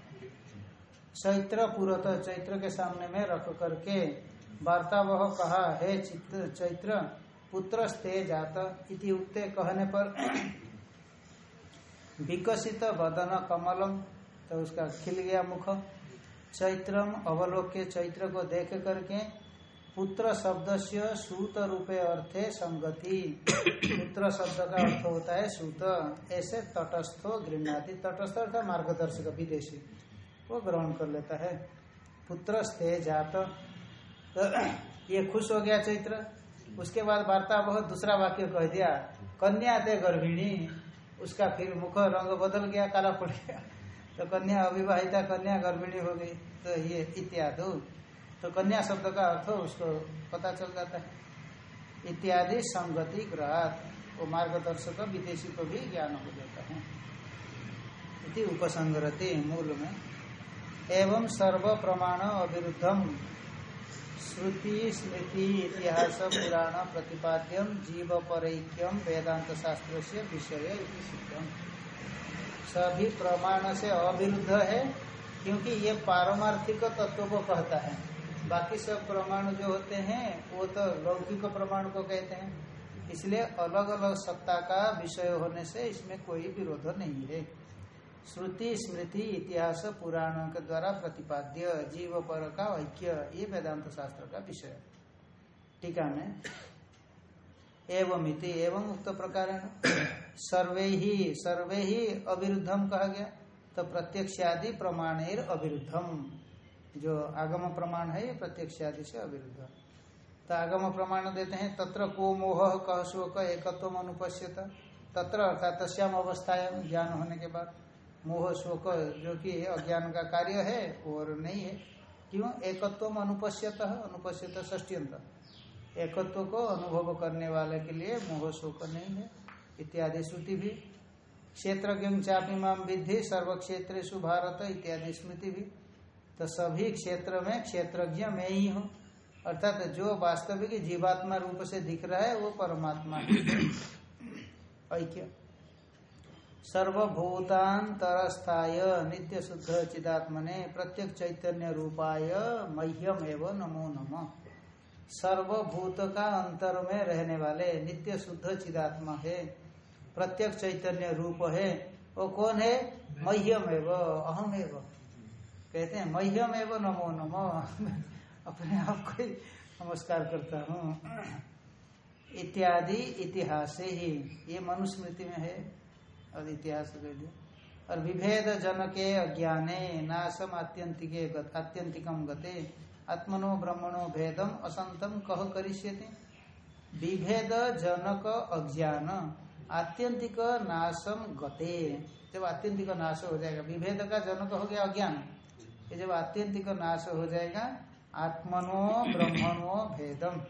चैत्र पुरत, चैत्र के सामने में रख करके वार्ता वह कहा, हे चित्र चैत्र पुत्र स्ते जात। इति उक्ते कहने पर (clears throat) विकसित बदन कमलम तो उसका खिल गया मुख। चैत्रम अवलोक्य चैत्र को देख करके पुत्र शब्द से सूत रूपे अर्थे संगति। पुत्र शब्द का अर्थ होता है सूत। ऐसे तटस्थो गृहणाति। तटस्थ अर्थात मार्गदर्शक विदेशी वो ग्रहण कर लेता है। पुत्र स्थे जात। तो ये खुश हो गया चैत्र। उसके बाद वार्ता बहुत दूसरा वाक्य कह दिया। कन्या दे गर्भिणी। उसका फिर मुख रंग बदल गया, काला पड़ गया। तो कन्या अविवाहिता, कन्या गर्भिणी हो गई। तो ये इत्यादि। तो कन्या शब्द का अर्थ उसको पता चल जाता है। इत्यादि संगति ग्रहात। वो मार्गदर्शक विदेशी को भी ज्ञान हो जाता है। इति उपसंगरति मूल में। एवं सर्व प्रमाण अविरुद्धम। श्रुति, स्मृति, इतिहास, पुराण, प्रतिपाद्यम जीव परैक्यम वेदांत शास्त्र से विषय सिद्धम। सभी प्रमाण से अविरुद्ध है, क्योंकि ये पारमार्थिक तत्व को कहता है। बाकी सब प्रमाण जो होते हैं, वो तो लौकिक प्रमाण को कहते हैं। इसलिए अलग अलग सत्ता का विषय होने से इसमें कोई विरोध नहीं है। श्रुति, स्मृति, इतिहास, पुराण के द्वारा प्रतिपाद्य जीव, पर का ऐक्य, ये वेदांत शास्त्र का विषय। टीका में? एवं इति, एवं उक्त प्रकार सर्वे ही सर्वे ही अविरुद्धम कहा गया। तो प्रत्यक्ष आदि प्रमाणेर अविरुद्धम। जो आगम प्रमाण है, ये प्रत्यक्ष आदि से अविरुद्ध। तो आगम प्रमाण देते हैं, तत्र को मोह, कह शोक एकत्व अनुपस्यत तत्र अर्थात तस्याम अवस्थाएँ ज्ञान होने के बाद। मोह, शोक, जो कि अज्ञान का कार्य है, और नहीं है। क्यों? एकत्व अनुपस्यत अनुपस्यत ष्टियंत एकत्व को अनुभव करने वाले के लिए मोह, शोक नहीं है, इत्यादि श्रुति भी। क्षेत्र चापी माम विधि सर्व क्षेत्र भारत, इत्यादि स्मृति भी। तो सभी क्षेत्र में, क्षेत्रज्ञ में ही हूँ। अर्थात जो वास्तविक जीवात्मा रूप से दिख रहा है, वो परमात्मा ऐक्य सर्वभूतांतरस्थाय नित्य शुद्ध चिदात्मने प्रत्येक चैतन्य रूपाय मह्यम एवं नमो नम। सर्वभूत का अंतर में रहने वाले नित्य शुद्ध चिदात्मा है प्रत्येक चैतन्य रूप है। वो कौन है? मह्यम एवं, अहम एवं। कहते हैं, मह्यम एवं नमो नमो। (laughs) अपने आप को नमस्कार करता हूँ। इत्यादि इतिहास ही। ये मनुस्मृति में है, और इतिहास कह दिया और विभेद जन के अज्ञाने नाशम आत्यंतिके आत्यंतिकम गते। आत्मनो ब्रह्मणो भेदम असंतम कह करिष्यते। विभेद जनक अज्ञान, आत्यंतिक नाशम गते। जब आत्यंतिक नाश हो जाएगा, विभेद का जनक हो गया अज्ञान। ये जब आत्यंतिक नाश हो जाएगा, आत्मनो ब्रह्मणो भेदम।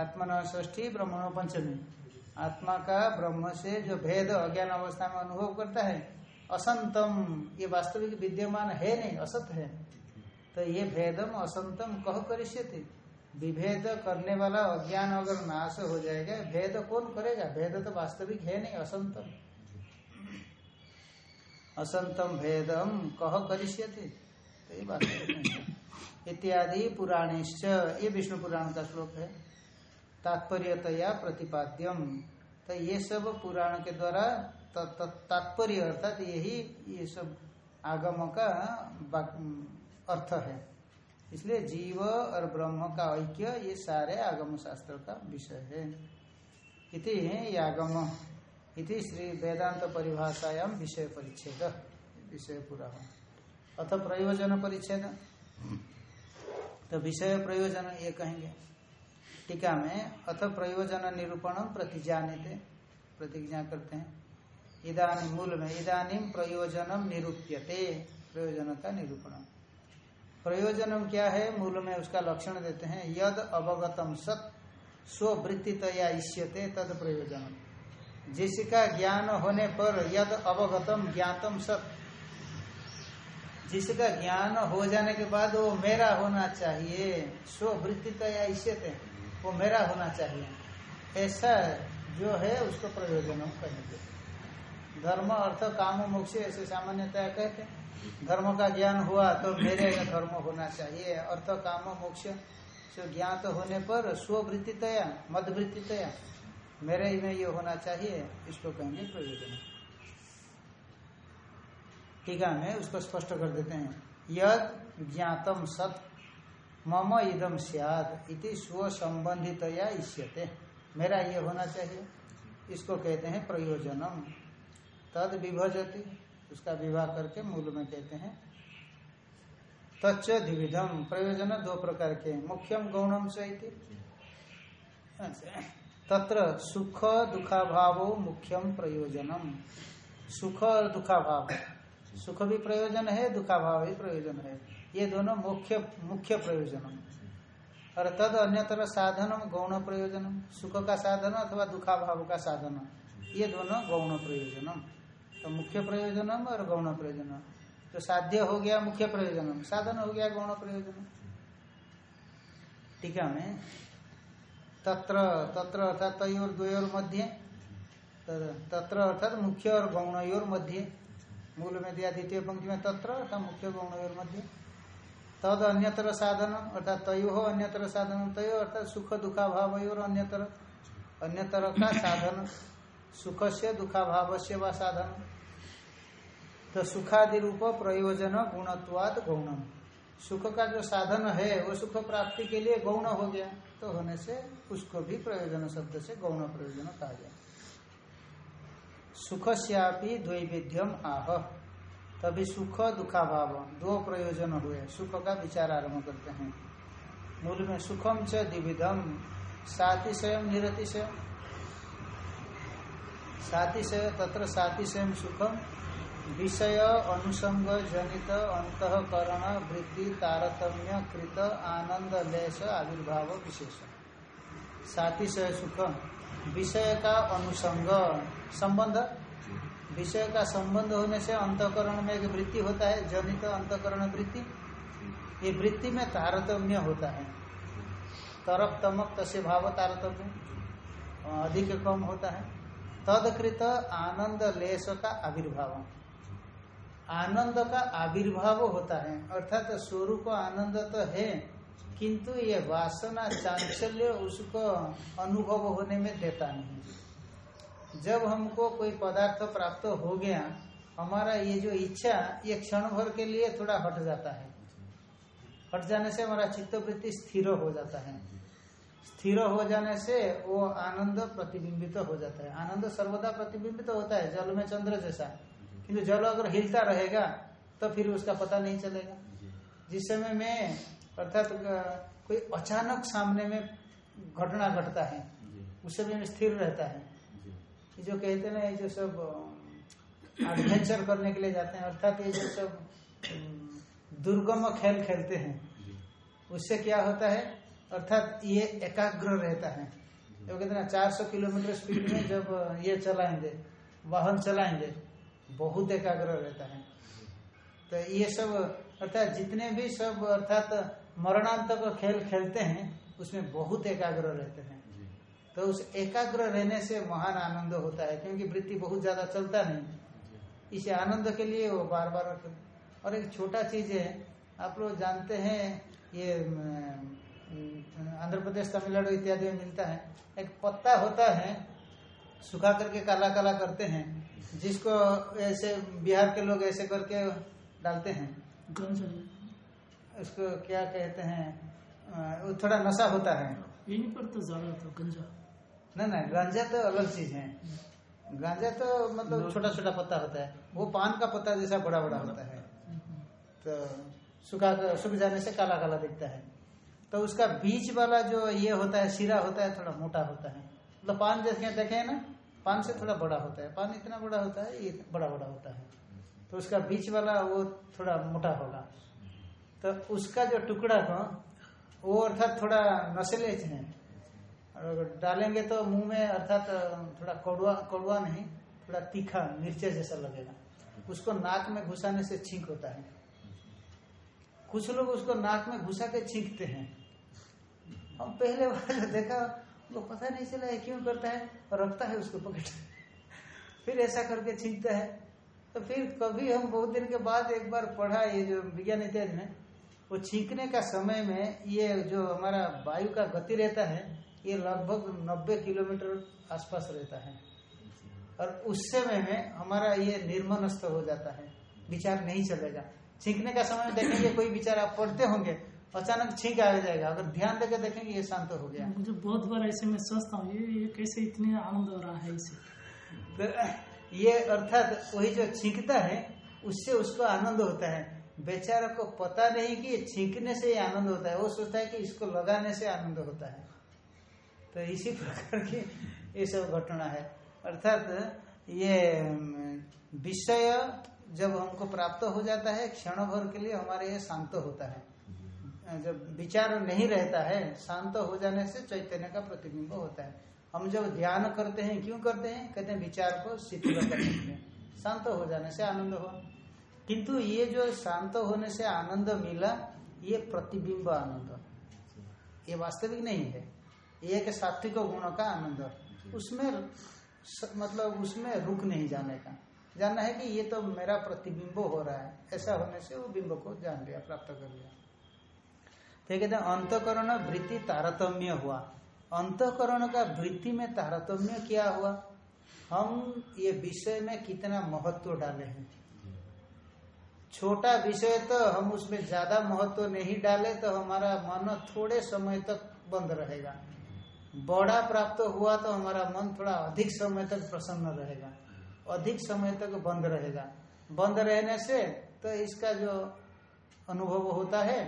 आत्मनो ष्ठी ब्रह्मणो पंचमी। आत्मा का ब्रह्म से जो भेद अज्ञान अवस्था में अनुभव करता है, असंतम, ये वास्तविक विद्यमान है नहीं, असत है। तो ये भेदम असंतम कह कर विभेद करने वाला अज्ञान अगर नाश हो जाएगा, भेद कौन करेगा? भेद तो वास्तविक है नहीं, असंतम। असंतम भेदम कह करिष्यति। यही बात इत्यादि पुराणिश्च, ये विष्णु पुराण का श्लोक है। तात्पर्यतया प्रतिपाद्यम। तो ये सब पुराण के द्वारा तात्पर्य अर्थात यही, ये सब आगम का अर्थ है। इसलिए जीव और ब्रह्म का ऐक्य, ये सारे आगम शास्त्र का विषय है। इति ये आगम। इति श्री वेदांत परिभाषायाम विषय परिच्छेद। विषय पूरा हो अथ प्रयोजन परिच्छेद। तो विषय प्रयोजन ये कहेंगे। टीका में अथ प्रयोजन निरूपण प्रतिजाने प्रतिज्ञा करते हैं। इदानी मूल में इधानी प्रयोजनम निरूप्यते प्रयोजन का निरूपण। प्रयोजनम क्या है? मूल में उसका लक्षण देते हैं। यद अवगतम सत स्ववृत्तितया इष्यते तद प्रयोजन जिसका ज्ञान होने पर यद अवगतम ज्ञातम सत जिसका ज्ञान हो जाने के बाद वो मेरा होना चाहिए। स्ववृत्तितया इष्यते वो मेरा होना चाहिए। ऐसा जो है, उसको प्रयोजन हम कहेंगे। धर्म, अर्थ, काम, मोक्ष, ऐसे सामान्यतः कहते धर्म का ज्ञान हुआ तो मेरे धर्म होना चाहिए। अर्थ, काम, मोक्ष, से ज्ञात होने पर स्ववृत्तितया मदवृत्तितया मेरे ही में ये होना चाहिए, इसको कहेंगे प्रयोजन। टीका में उसको स्पष्ट कर देते हैं। यद ज्ञातम सत, मम इदम सियाद इति स्व संबंधितया इष्यते। मेरा ये होना चाहिए। इसको कहते हैं प्रयोजनम। तद विभजती, उसका विवाह करके मूल में कहते हैं। तच्च द्विविधम, प्रयोजन दो प्रकार के, मुख्यम गौणम से अच्छा। तत्र सुख दुखाभाव मुख्यम प्रयोजनम। सुख और दुखाभाव। सुख भी प्रयोजन है, दुखाभाव भी प्रयोजन है। ये दोनों मुख्य मुख्य प्रयोजन। और तद अन्यतर साधनम गौण प्रयोजनम सुख का साधन अथवा दुखाभाव का साधन। ये दोनों गौण प्रयोजनम तो मुख्य प्रयोजनम और गौण प्रयोजन। तो साध्य हो गया मुख्य प्रयोजनम साधन हो गया गौण प्रयोजन। टीका में तत्र तत्र अर्थात तयोर, द्वयोर मध्य। तत्र अर्थात मुख्य और गौण गौणयोर मध्य। मूल में दिया द्वितीय पंक्ति में तत्र अर्थात मुख्य गौणयोर मध्य। तद अन्यतर साधन अर्थात तयो हो अन्यतर साधन तय अर्थात सुख दुखा भाव और अन्यतर। अन्यतर का साधन सुख से दुखा भाव से व साधन। तो सुखादि रूप प्रयोजन गुणत्वाद गौणम। सुख का जो साधन है, वो सुख प्राप्ति के लिए गौण हो गया। तो होने से उसको भी प्रयोजन शब्द से गौण प्रयोजन कहा गया। सुख श्यापी द्वैविध्यम आह। तभी सुख दुखाभाव दो प्रयोजन हुए। सुख का विचार आरंभ करते हैं। मूल में सुखम च द्विविधम। साति स्वयं निरतिशय सातिशय, तत्र सातिशय सुखम। विषय, अनुसंग, जनित, अंतकरण वृद्धि तारतम्य, कृत, आनंद लेश आविर्भाव, विशेष। सातिशय सुख विषय का अनुसंग, संबंध। विषय का संबंध होने से अंतकरण में एक वृत्ति होता है, जनित अंतकरण वृत्ति। ये वृत्ति में तारतम्य होता है। तरक तमक तस्य भाव तारतम्य। अधिक कम होता है। तदकृत आनंद लेश का आविर्भाव। आनंद का आविर्भाव होता है। अर्थात स्वरूप आनंद तो है किंतु ये वासना चांचल्य उसको अनुभव होने में देता नहीं। जब हमको कोई पदार्थ प्राप्त हो गया हमारा ये जो इच्छा ये क्षण भर के लिए थोड़ा हट जाता है। हट जाने से हमारा चित्तवृत्ति स्थिर हो जाता है। स्थिर हो जाने से वो आनंद प्रतिबिंबित हो जाता है। आनंद सर्वदा प्रतिबिंबित होता है जल में चंद्र जैसा। किंतु जल अगर हिलता रहेगा तो फिर उसका पता नहीं चलेगा। जिस समय में अर्थात कोई अचानक सामने में घटना घटता है उस समय में स्थिर रहता है। जो। कहते हैं ये जो सब एडवेंचर करने के लिए जाते हैं अर्थात ये जो सब दुर्गम खेल खेलते हैं उससे क्या होता है? अर्थात ये एकाग्र रहता है। जो। कहते ना चार सौ किलोमीटर स्पीड में जब ये चलाएँगे वाहन चलाएँगे बहुत एकाग्र रहता है। तो ये सब अर्थात जितने भी सब अर्थात मरणांत को खेल खेलते हैं उसमें बहुत एकाग्र रहते हैं। तो उस एकाग्र रहने से महान आनंद होता है क्योंकि वृत्ति बहुत ज़्यादा चलता नहीं। इस आनंद के लिए वो बार बार और एक छोटा चीज़ है आप लोग जानते हैं ये आंध्र प्रदेश तमिलनाडु इत्यादि में मिलता है। एक पत्ता होता है सुखा करके काला काला करते हैं जिसको ऐसे बिहार के लोग ऐसे करके डालते हैं? उसको क्या कहते हैं वो थोड़ा नशा होता है। यहीं पर तो ज़्यादा था गंजा। ना ना गांजा तो अलग चीज़ है। गांजा तो मतलब छोटा छोटा पत्ता होता है। वो पान का पत्ता जैसा बड़ा बड़ा होता है। तो सुखा सूख जाने से काला काला दिखता है। तो उसका बीच वाला जो ये होता है सिरा होता है थोड़ा मोटा होता है। मतलब पान जैसे देखे ना पान से थोड़ा बड़ा होता है। पान इतना बड़ा होता है ये बड़ा बड़ा होता है। तो उसका बीच वाला वो थोड़ा मोटा होगा। तो उसका जो टुकड़ा हो वो अर्थात थोड़ा नशेले और डालेंगे तो मुँह में अर्थात, थोड़ा कड़वा कड़वा नहीं, थोड़ा तीखा, मिर्चे जैसा लगेगा। उसको नाक में घुसाने से छींक होता है। कुछ लोग उसको नाक में घुसा के छींकते हैं। हम पहले बार (laughs) देखा, वो पता नहीं चला है क्यों करता है, और रखता है उसको पकड़। फिर ऐसा करके छींकता है। तो फिर कभी हम बहुत दिन के बाद एक बार पढ़ा ये जो विज्ञान इत्यादि में वो छींकने का समय में ये जो हमारा वायु का गति रहता है ये लगभग 90 किलोमीटर आसपास रहता है। और उस समय में हमारा ये निर्मनस्थ हो जाता है। विचार नहीं चलेगा। छींकने का समय में देखेंगे कोई विचार आप पढ़ते होंगे अचानक छींक आ जाएगा। अगर ध्यान देकर देखेंगे ये शांत हो गया। मुझे बहुत बार ऐसे में सोचता हूँ ये ये कैसे इतने आनंद हो रहा है इसे? तो ये अर्थात वही जो छींकता है उससे उसको आनंद होता है। बेचारा को पता नहीं कि छींकने से ही आनंद होता है। वो सोचता है कि इसको लगाने से आनंद होता है। तो इसी प्रकार की ये सब घटना है। अर्थात ये विषय जब हमको प्राप्त हो जाता है क्षण भर के लिए हमारे ये शांत होता है। जब विचार नहीं रहता है, शांत हो जाने से चैतन्य का प्रतिबिंब होता है। हम जब ध्यान करते हैं, क्यों करते हैं? कहते हैं विचार को शिथिल करने के शांत हो जाने से आनंद हो किंतु ये जो शांत होने से आनंद मिला, ये प्रतिबिंब आनंद। ये वास्तविक नहीं है। ये एक सात्विक गुण का आनंद। उसमें मतलब उसमें रुक नहीं जाने का। जानना है कि ये तो मेरा प्रतिबिंब हो रहा है। ऐसा होने से वो बिंब को जान लिया, प्राप्त कर लिया। तो कहते हैं, अंतकरण वृत्ति तारतम्य हुआ। अंतकरण का वृत्ति में तारतम्य क्या हुआ? हम ये विषय में कितना महत्व डाले हैं? छोटा विषय तो हम उसमें ज़्यादा महत्व नहीं डाले तो हमारा मन थोड़े समय तक बंद रहेगा। बड़ा प्राप्त हुआ तो हमारा मन थोड़ा अधिक समय तक प्रसन्न रहेगा। अधिक समय तक बंद रहेगा। बंद रहने से तो इसका जो अनुभव होता है,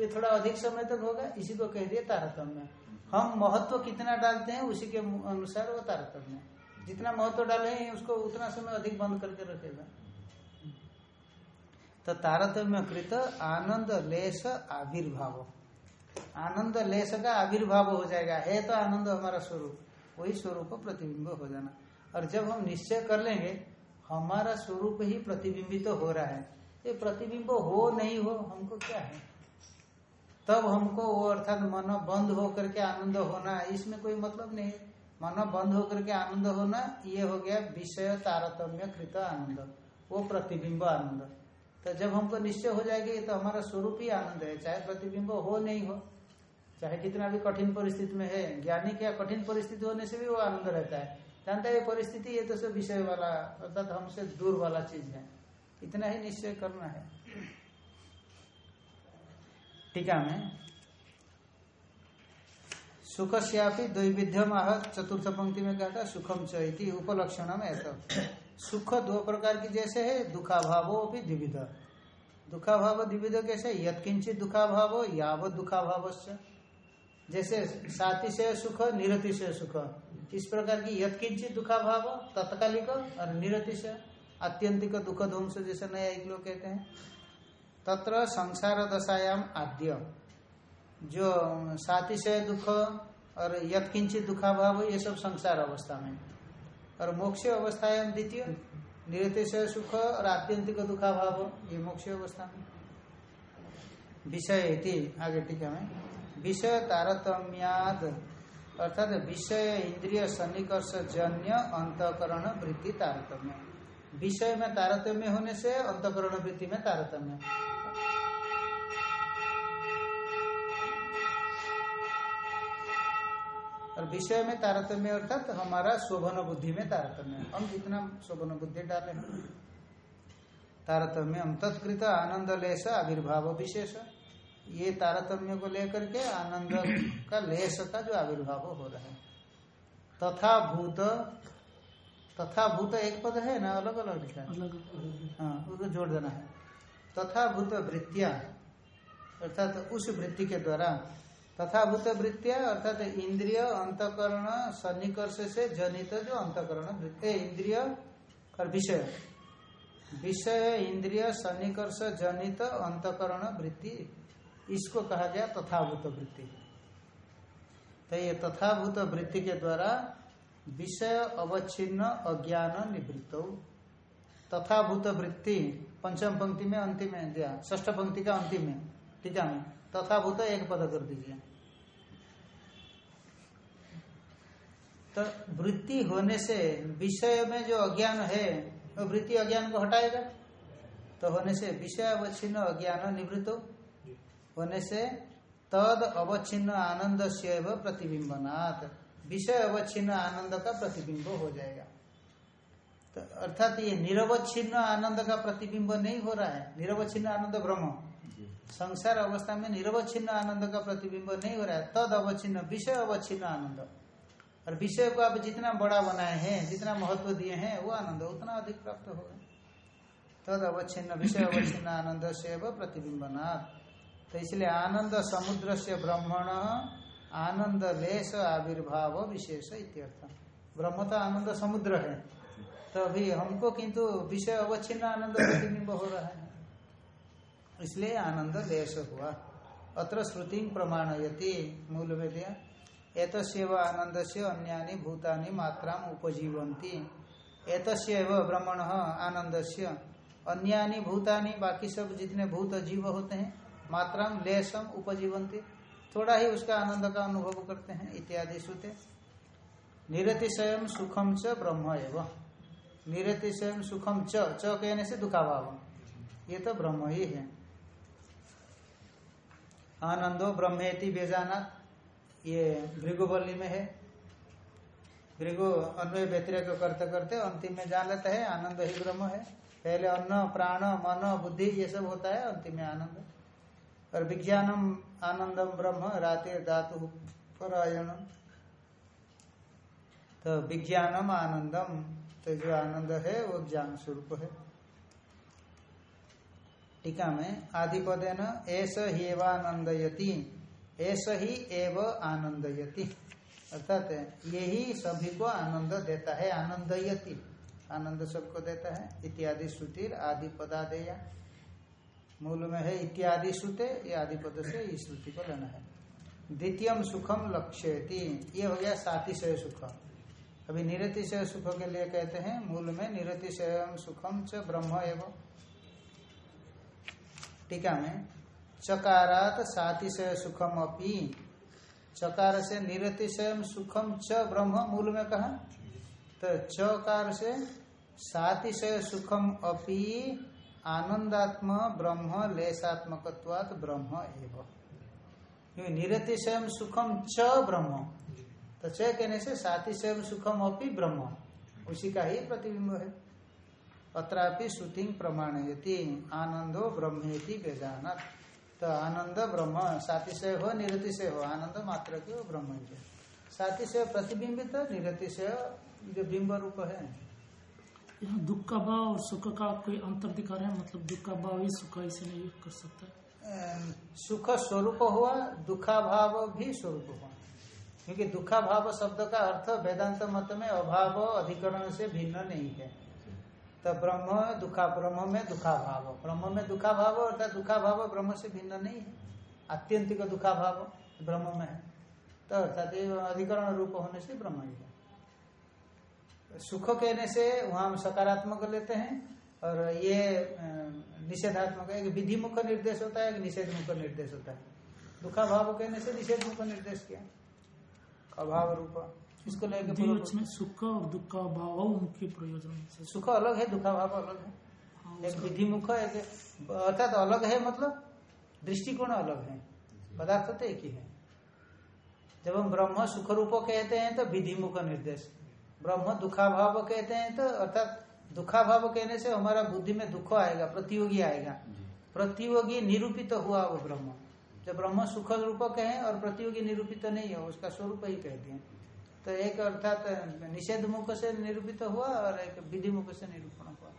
ये थोड़ा अधिक समय तक होगा। इसी को कह दिए तारतम्य। हम महत्व कितना डालते हैं, उसी के अनुसार वो तारतम्य। जितना महत्व डाले, उसको उतना समय अधिक बंद करके रखेगा। तो तारतम्य कृत आनंद लेस आविर्भाव। आनंद लेस का आविर्भाव हो जाएगा। है तो आनंद हमारा स्वरूप, वही स्वरूप प्रतिबिंब हो जाना। और जब हम निश्चय कर लेंगे, हमारा स्वरूप ही प्रतिबिंबित तो हो रहा है। ये प्रतिबिंब हो नहीं हो, हमको क्या है? तब हमको वो अर्थात मन बंद होकर के आनंद होना, इसमें कोई मतलब नहीं। मन बंद होकर के आनंद होना, ये हो गया विषय तारतम्य कृत आनंद, वो प्रतिबिंब आनंद। तो जब हमको निश्चय हो जाएगी तो हमारा स्वरूप ही आनंद है, चाहे प्रतिबिंब हो नहीं हो, चाहे कितना भी कठिन परिस्थिति में है, ज्ञानी क्या कठिन परिस्थिति होने से भी वो आनंद रहता है। जानता है परिस्थिति ये तो सब विषय वाला, अर्थात हमसे दूर वाला चीज़ है। इतना ही निश्चय करना है। टीका में सुख श्यापी द्वैविध्यम आह चतुर्थ पंक्ति में कहा था सुखम उपलक्षण में ऐसा सुख दो प्रकार की जैसे है, दुखाभावो भी द्विविध। दुखाभाव द्विविध कैसे? यत्किंचित दुखाभावो, यावत दुखाभाव जैसे सातिशय सुख, निरतिशय सुख। इस प्रकार की यत्किंचित दुखाभाव, तत्कालिक और निरतिशय। आत्यंतिक दुख ध्वंस जैसे नया एक लोग कहते हैं। तत्र संसार दशायाम आद्य। जो सातिशय दुख और यत्किंचित दुखाभाव, ये सब संसार अवस्था में। और मोक्ष अवस्थायाम द्वितीय निरतिशय सुख और आत्यंतिक दुखाभाव ये मोक्ष अवस्था में विषय इति आगे टीका में विषय तारतम्याद अर्थात विषय इंद्रिय सन्निकर्ष जन्य अंतकरण वृत्ति तारतम्य विषय में तारतम्य होने से अंतकरण वृत्ति में तारतम्य और विषय में तारतम्य अर्थात तो हमारा शोभन बुद्धि में तारतम्य हम जितना शोभन बुद्धि डाले तारतम्य हम तत्कृत आनंद लेस आविर्भाव विशेष। ये तारतम्य को लेकर के आनंद का लेस का जो आविर्भाव हो रहा है। तथा भूत तथा भूत एक पद है ना अलग अलग लिखा है? अलग हाँ। उसको जोड़ देना है। तथा भूत वृत्तिया अर्थात उस वृत्ति के द्वारा तथा भूत वृत्तिया अर्थात इंद्रिय अंतकरण सन्निकर्ष से जनित जो अंतकरण वृत्ति इंद्रिय और विषय। विषय, इंद्रिय, सन्निकर्ष, जनित अंतकरण वृत्ति, इसको कहा गया तथाभूत वृत्ति तो ये तथाभूत वृत्ति के द्वारा विषय अवच्छिन्न, अज्ञान, निवृत्त। तथाभूत वृत्ति पंचम पंक्ति में, अंतिम दिया। ष्ठ पंक्ति का अंतिम में। टीका में तथाभूत एक पद कर दीजिए। तो वृत्ति होने से विषय में जो अज्ञान है वो वृत्ति अज्ञान को हटाएगा। तो होने से विषय अवच्छिन्न अज्ञान निवृत्त होने से तद अवच्छिन्न आनंद से प्रतिबिंबनाथ विषय अवच्छिन्न आनंद का प्रतिबिंब हो जाएगा। तो अर्थात ये निरवच्छिन्न आनंद का प्रतिबिंब नहीं हो रहा है। निरवच्छिन्न आनंद ब्रह्म संसार अवस्था में निरवच्छिन्न आनंद का प्रतिबिंब नहीं हो रहा है। तद अवच्छिन्न विषय अवच्छिन्न आनंद। और विषय को आप जितना बड़ा बनाए हैं, जितना महत्व दिए हैं, वो आनंद उतना अधिक प्राप्त होगा तद अवच्छिन्न विषय अवच्छिन्न आनंद से प्रतिबिंबनाथ तो इसलिए आनंद समुद्र से ब्रह्मण आनंद लेस आविर्भाव विशेष इत्यर्थ। ब्रह्म तो आनंद समुद्र है। तो अभी हमको किंतु विषय अवच्छिन्न आनंद प्रतिबिंब हो रहा है। इसलिए आनंद लेस हुआ। अत्र श्रुति प्रमाणयति, मूल में दिया। एतस्व आनंद से अन्यानि भूतानि मात्रा उपजीवंती एतस्व ब्रह्मण आनंद से अन्यानि भूतानि बाकी सब जितने भूत जीव होते हैं मात्रा लेसम उपजीवंती थोड़ा ही उसका आनंद का अनुभव करते हैं, इत्यादि श्रुते निरतिशयम सुखम च ब्रह्म एवं। निरतिशयम सुखम च च कहने से दुखाभाव। ये तो ब्रह्म ही है। आनंदो ब्रह्मेति बेजाना ये भृगुबली में है। भृगु अन्वय व्यतिरक करते करते अंतिम में जान लेता है, आनंद ही ब्रह्म है। पहले अन्न, प्राण, मन, बुद्धि, ये सब होता है, अंतिम में आनंद। और विज्ञानम आनंदम ब्रह्म राति धातु परायणम। तो विज्ञानम आनंदम तो जो आनंद है, वो ज्ञान स्वरूप है। टीका में आदिपद न ऐस ही एवानंदयति ऐस ही एव आनंदयति। अर्थात यही सभी को आनंद देता है, आनंदयति। आनंद सबको देता है। इत्यादि श्रुतिर आदि पदादेया। मूल में है इत्यादि श्रुते ये आदि पद से इस श्रुति को लेना है। द्वितीयम सुखम लक्ष्यति। ये हो गया सातिशय सुख। अभी निरतिशय सुख के लिए कहते हैं, मूल में निरतिशय सुखम च ब्रह्म एवं। टीका में चकारात सातिशय सुखम अपी। चकार से निरतिशय सुखम च ब्रह्म मूल में कहा। तो चकार से सातिशय सुखम अपी आनंदात्म ब्रह्म लेसात्मकत्वात ब्रह्म एवं। निरतिशय सुखम च ब्रह्म। तो च कहने से सातिशय सुखम अपी ब्रह्म। उसी का ही प्रतिबिंब है। अत्रापि श्रुति प्रमाणयति। आनंदो ब्रह्मेति वेदान तो आनंद ब्रह्म सातिशय हो निरतिशय हो। आनंद मात्र के ब्रह्म सातिशय प्रतिबिंबित निरतिशय जो बिंब रूप है। यहाँ दुख का भाव और सुख का कोई अंतर दिखा रहे हैं? मतलब दुख का भाव ही सुख ऐसे नहीं कर सकता। सुख स्वरूप हुआ दुखा भाव भी स्वरूप हुआ। क्योंकि दुखा भाव शब्द का अर्थ वेदांत मत में अभाव अधिकरण से भिन्न नहीं है। तो ब्रह्म दुखा, ब्रह्म में दुखा भाव। ब्रह्म में दुखा भाव अर्थात दुखा भाव ब्रह्म से भिन्न नहीं है। आत्यंतिक दुखा भाव ब्रह्म में है। तो अर्थात अधिकरण रूप होने से ब्रह्म ही है। सुख कहने से वहाँ हम सकारात्मक लेते हैं और ये निषेधात्मक एक विधि मुख निर्देश होता है, एक निषेध मुख निर्देश होता है। दुखा भाव कहने से निषेध मुख निर्देश किया। अभाव रूप। इसको लेकर सुख और दुख का भाव उनके प्रयोजन सुख अलग है दुखा भाव अलग है। हाँ, एक विधि मुख एक अर्थात अलग है मतलब दृष्टिकोण अलग है पदार्थ तो एक ही है। जब हम ब्रह्म सुख रूप कहते हैं तो विधि मुख निर्देश। ब्रह्म दुखाभाव कहते हैं तो अर्थात दुखाभाव कहने से हमारा बुद्धि में दुख आएगा प्रतियोगी आएगा। प्रतियोगी निरूपित तो हुआ वो ब्रह्म। जब ब्रह्म सुख रूप कहें और प्रतियोगी निरूपित तो नहीं है उसका स्वरूप ही कहते हैं तो एक अर्थात, निषेध मुख से निरूपित हुआ और एक विधि मुख से निरूपण हुआ।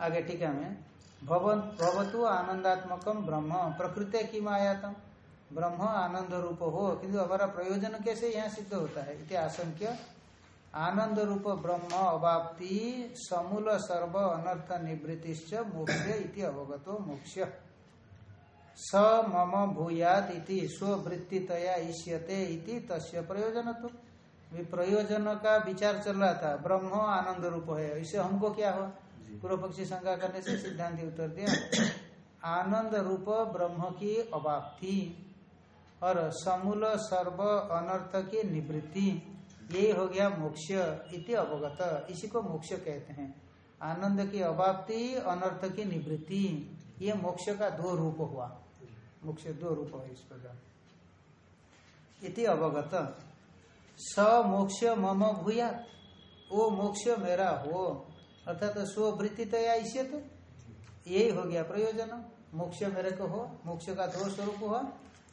आगे ठीक है मैं भवतु आनंदात्मकम ब्रह्म। प्रकृति की मायातम ब्रह्म आनंद रूप हो। किंतु हमारा प्रयोजन कैसे यहाँ सिद्ध होता है? इति आशंक्य। आनंद रूप ब्रह्म अवाप्ति, समूल सर्व अनर्थ निवृत्तिश्च मोक्ष अवगतो मोक्ष। स मम भूयात इति स्ववृत्तितया इष्यते इति तस्य प्रयोजन तो प्रयोजन का विचार चल रहा था ब्रह्म आनंद रूप है। इससे हमको क्या हुआ? पूर्व पक्षी शंका करने से सिद्धांत उत्तर दिया। आनंद रूप ब्रह्म की अवाप्ति और समूल सर्व अनर्थ की निवृत्ति ये हो गया मोक्ष इति अवगत। इसी को मोक्ष कहते हैं। आनंद की अवाप्ति अनर्थ की निवृत्ति ये मोक्ष का दो रूप हुआ। मोक्ष दो रूप है इस प्रकार इति अवगत। स मोक्ष मम भूया वो मोक्ष मेरा हो। अर्थात तो स्ववृत्ति तया इसे तो यही हो गया प्रयोजन। मोक्ष मेरे को हो। मोक्ष का दो स्वरूप हो।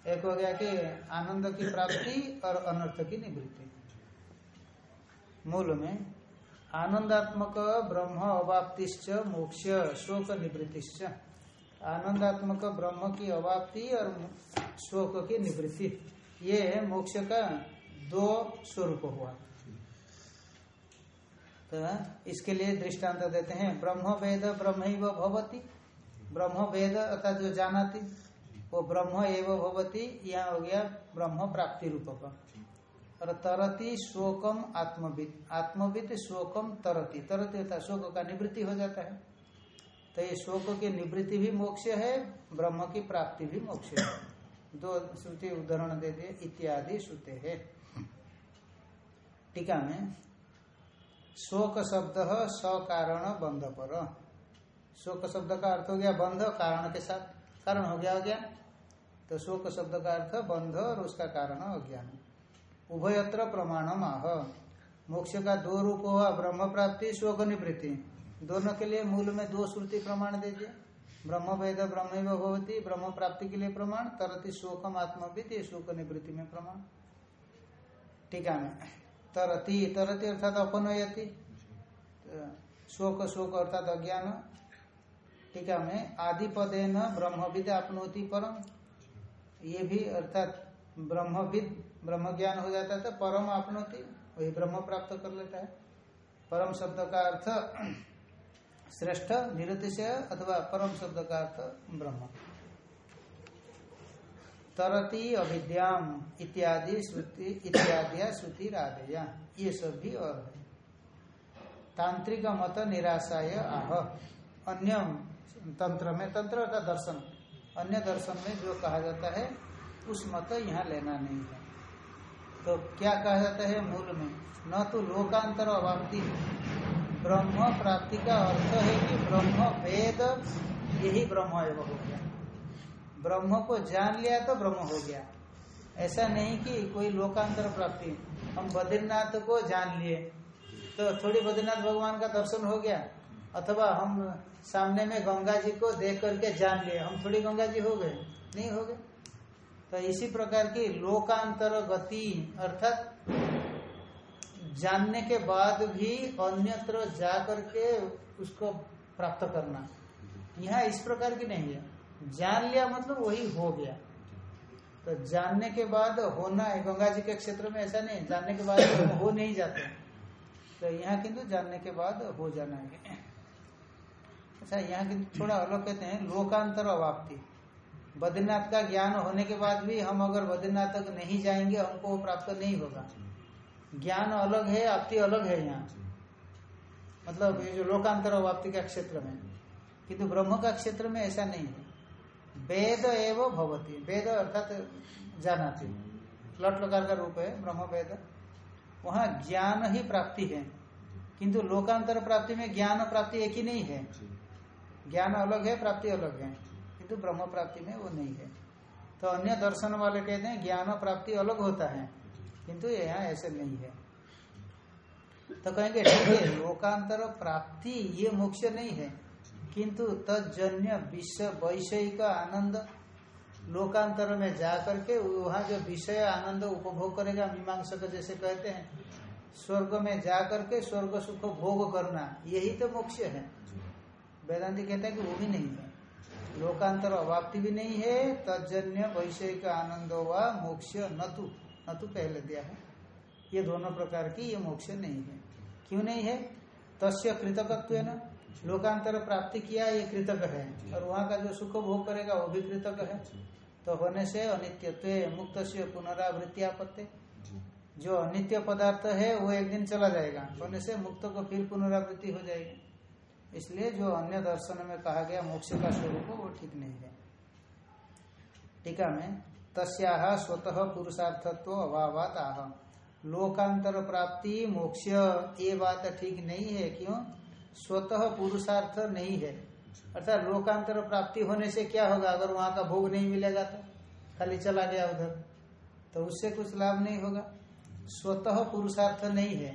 एक हो गया कि आनंद की प्राप्ति और अनर्थ की निवृत्ति। मूल में, आनंदात्मक ब्रह्म अवाप्तिश्च मोक्ष शोक निवृत्तिश्च। आनंदात्मक ब्रह्म की अवाप्ति और शोक की निवृत्ति। ये मोक्ष का दो स्वरूप हुआ। तो इसके लिए दृष्टांत देते हैं। ब्रह्म वेद ब्रह्म भवती। ब्रह्म वेद अर्थात जो जानाती, वो ब्रह्म एवं भवती यहाँ हो गया ब्रह्म प्राप्ति रूप का। और तरती शोकम आत्मविद आत्मविद शोकम तरती। तरती होता शोक का निवृत्ति हो जाता है। तो ये शोक की निवृत्ति भी मोक्ष है, ब्रह्म की प्राप्ति भी मोक्ष है। दो श्रुति उदाहरण दे दिए, इत्यादि श्रुते है। टीका में, शोक शब्द सकारण बंध पर। शोक शब्द का अर्थ हो गया बंध, कारण के साथ। कारण हो गया अज्ञान। तो शोक शब्द का अर्थ बंध और उसका कारण अज्ञान। उभयत्र प्रमाणम आह मोक्ष का दो रूप हुआ, ब्रह्म प्राप्ति, शोक निवृत्ति। दोनों के लिए मूल में दो श्रुति प्रमाण दे दिए ब्रह्म वेद ब्रह्म भगवती ब्रह्म प्राप्ति के लिए प्रमाण, तरति शोकम आत्मविद ये शोक निवृत्ति में प्रमाण। टीका में तरति तरति अर्थात अपनयति। शोक शोक अर्थात अज्ञान। टीका में आदि पदे न ब्रह्मविद आपनोति परम। ये भी अर्थात ब्रह्मविद ब्रह्म ज्ञान हो जाता है तो परम आपनोति, वही ब्रह्म प्राप्त कर लेता है। परम शब्द का अर्थ श्रेष्ठ, निरतिशय अथवा परम शब्द का अर्थ ब्रह्म। तरती, अविद्याम, इत्यादि, श्रुति इत्यादि श्रुति, राधया। ये सब भी और है। तांत्रिक मत, निराशाय, आह। अन्य तंत्र में, तंत्र का दर्शन। अन्य दर्शन में जो कहा जाता है, उस मत यहाँ लेना नहीं है। तो क्या कहा जाता है मूल में? न तो लोकांतर अवाप्ति ब्रह्म प्राप्ति का अर्थ है कि ब्रह्म वेद, यही ब्रह्म एवं हो गया। ब्रह्म को जान लिया तो ब्रह्म हो गया। ऐसा नहीं कि कोई लोकांतर प्राप्ति। हम बद्रीनाथ को जान लिए तो थोड़ी बद्रीनाथ भगवान का दर्शन हो गया, अथवा हम सामने में गंगा जी को देख करके जान लिए। हम थोड़ी गंगा जी हो गए, नहीं हो गए। तो इसी प्रकार की लोकांतर गति, अर्थात जानने के बाद भी अन्यत्र जा करके उसको प्राप्त करना। यहाँ इस प्रकार की नहीं है। जान लिया मतलब वही हो गया। तो जानने के बाद होना है। गंगा जी के क्षेत्र में ऐसा नहीं जानने के बाद तो हो नहीं जाते। तो यहाँ किंतु जानने के बाद हो जाना है। अच्छा यहाँ की थोड़ा अलग कहते हैं। लोकांतर अवाप्ति। बद्रीनाथ का ज्ञान होने के बाद भी हम अगर बद्रीनाथ तक नहीं जाएँगे, हमको प्राप्त नहीं होगा। ज्ञान अलग है आपती अलग है यहाँ। मतलब ये जो लोकांतर अवाप्ति का क्षेत्र में। किंतु ब्रह्म का क्षेत्र में ऐसा नहीं है। वेद एवं भवती। वेद अर्थात जाना जानाती। लट लकार का रूप है ब्रह्म वेद। वहाँ ज्ञान ही प्राप्ति है। किंतु लोकांतर प्राप्ति में ज्ञान प्राप्ति एक ही नहीं है। ज्ञान अलग है प्राप्ति अलग है। किंतु ब्रह्म प्राप्ति में वो नहीं है। तो अन्य दर्शन वाले कहते हैं ज्ञान प्राप्ति अलग होता है। किंतु यहाँ ऐसे नहीं है। तो कहेंगे, ठीक है, लोकांतर प्राप्ति ये मोक्ष नहीं है। किंतु तजन्य विषय, वैषयिक आनंद लोकांतर में जा करके वहाँ जो विषय आनंद उपभोग करेगा, मीमांसक जैसे कहते हैं, स्वर्ग में जा करके स्वर्ग सुख भोग करना, यही तो मोक्ष है। वेदांति कहते हैं कि वो भी नहीं है। लोकांतर अवाप्ति भी नहीं है तजन्य वैषयिक आनंद व मोक्ष नतु। नतु पहले दिया है। ये दोनों प्रकार की ये मोक्ष नहीं है। क्यों नहीं है? तस्य कृतकत्व न लोकांतर प्राप्ति किया ये कृतक है। और वहाँ का जो सुख भोग करेगा वो भी कृतक है। तो होने से अनित्यत्व मुक्त से पुनरावृत्ति आपत्ति जो अनित्य पदार्थ है वो एक दिन चला जाएगा। होने से मुक्त को फिर पुनरावृत्ति हो जाएगी। इसलिए जो अन्य दर्शन में कहा गया मोक्ष का स्वरूप वो ठीक नहीं है। टीका में तस्या स्वतः पुरुषार्थत्व अभावात आह लोकांतर प्राप्ति मोक्ष, ये बात ठीक नहीं है, क्यों? स्वतः पुरुषार्थ नहीं है। अर्थात लोकांतर प्राप्ति होने से क्या होगा? अगर वहाँ का भोग नहीं मिलेगा तो खाली चला गया उधर तो उससे कुछ लाभ नहीं होगा। स्वतः पुरुषार्थ नहीं है।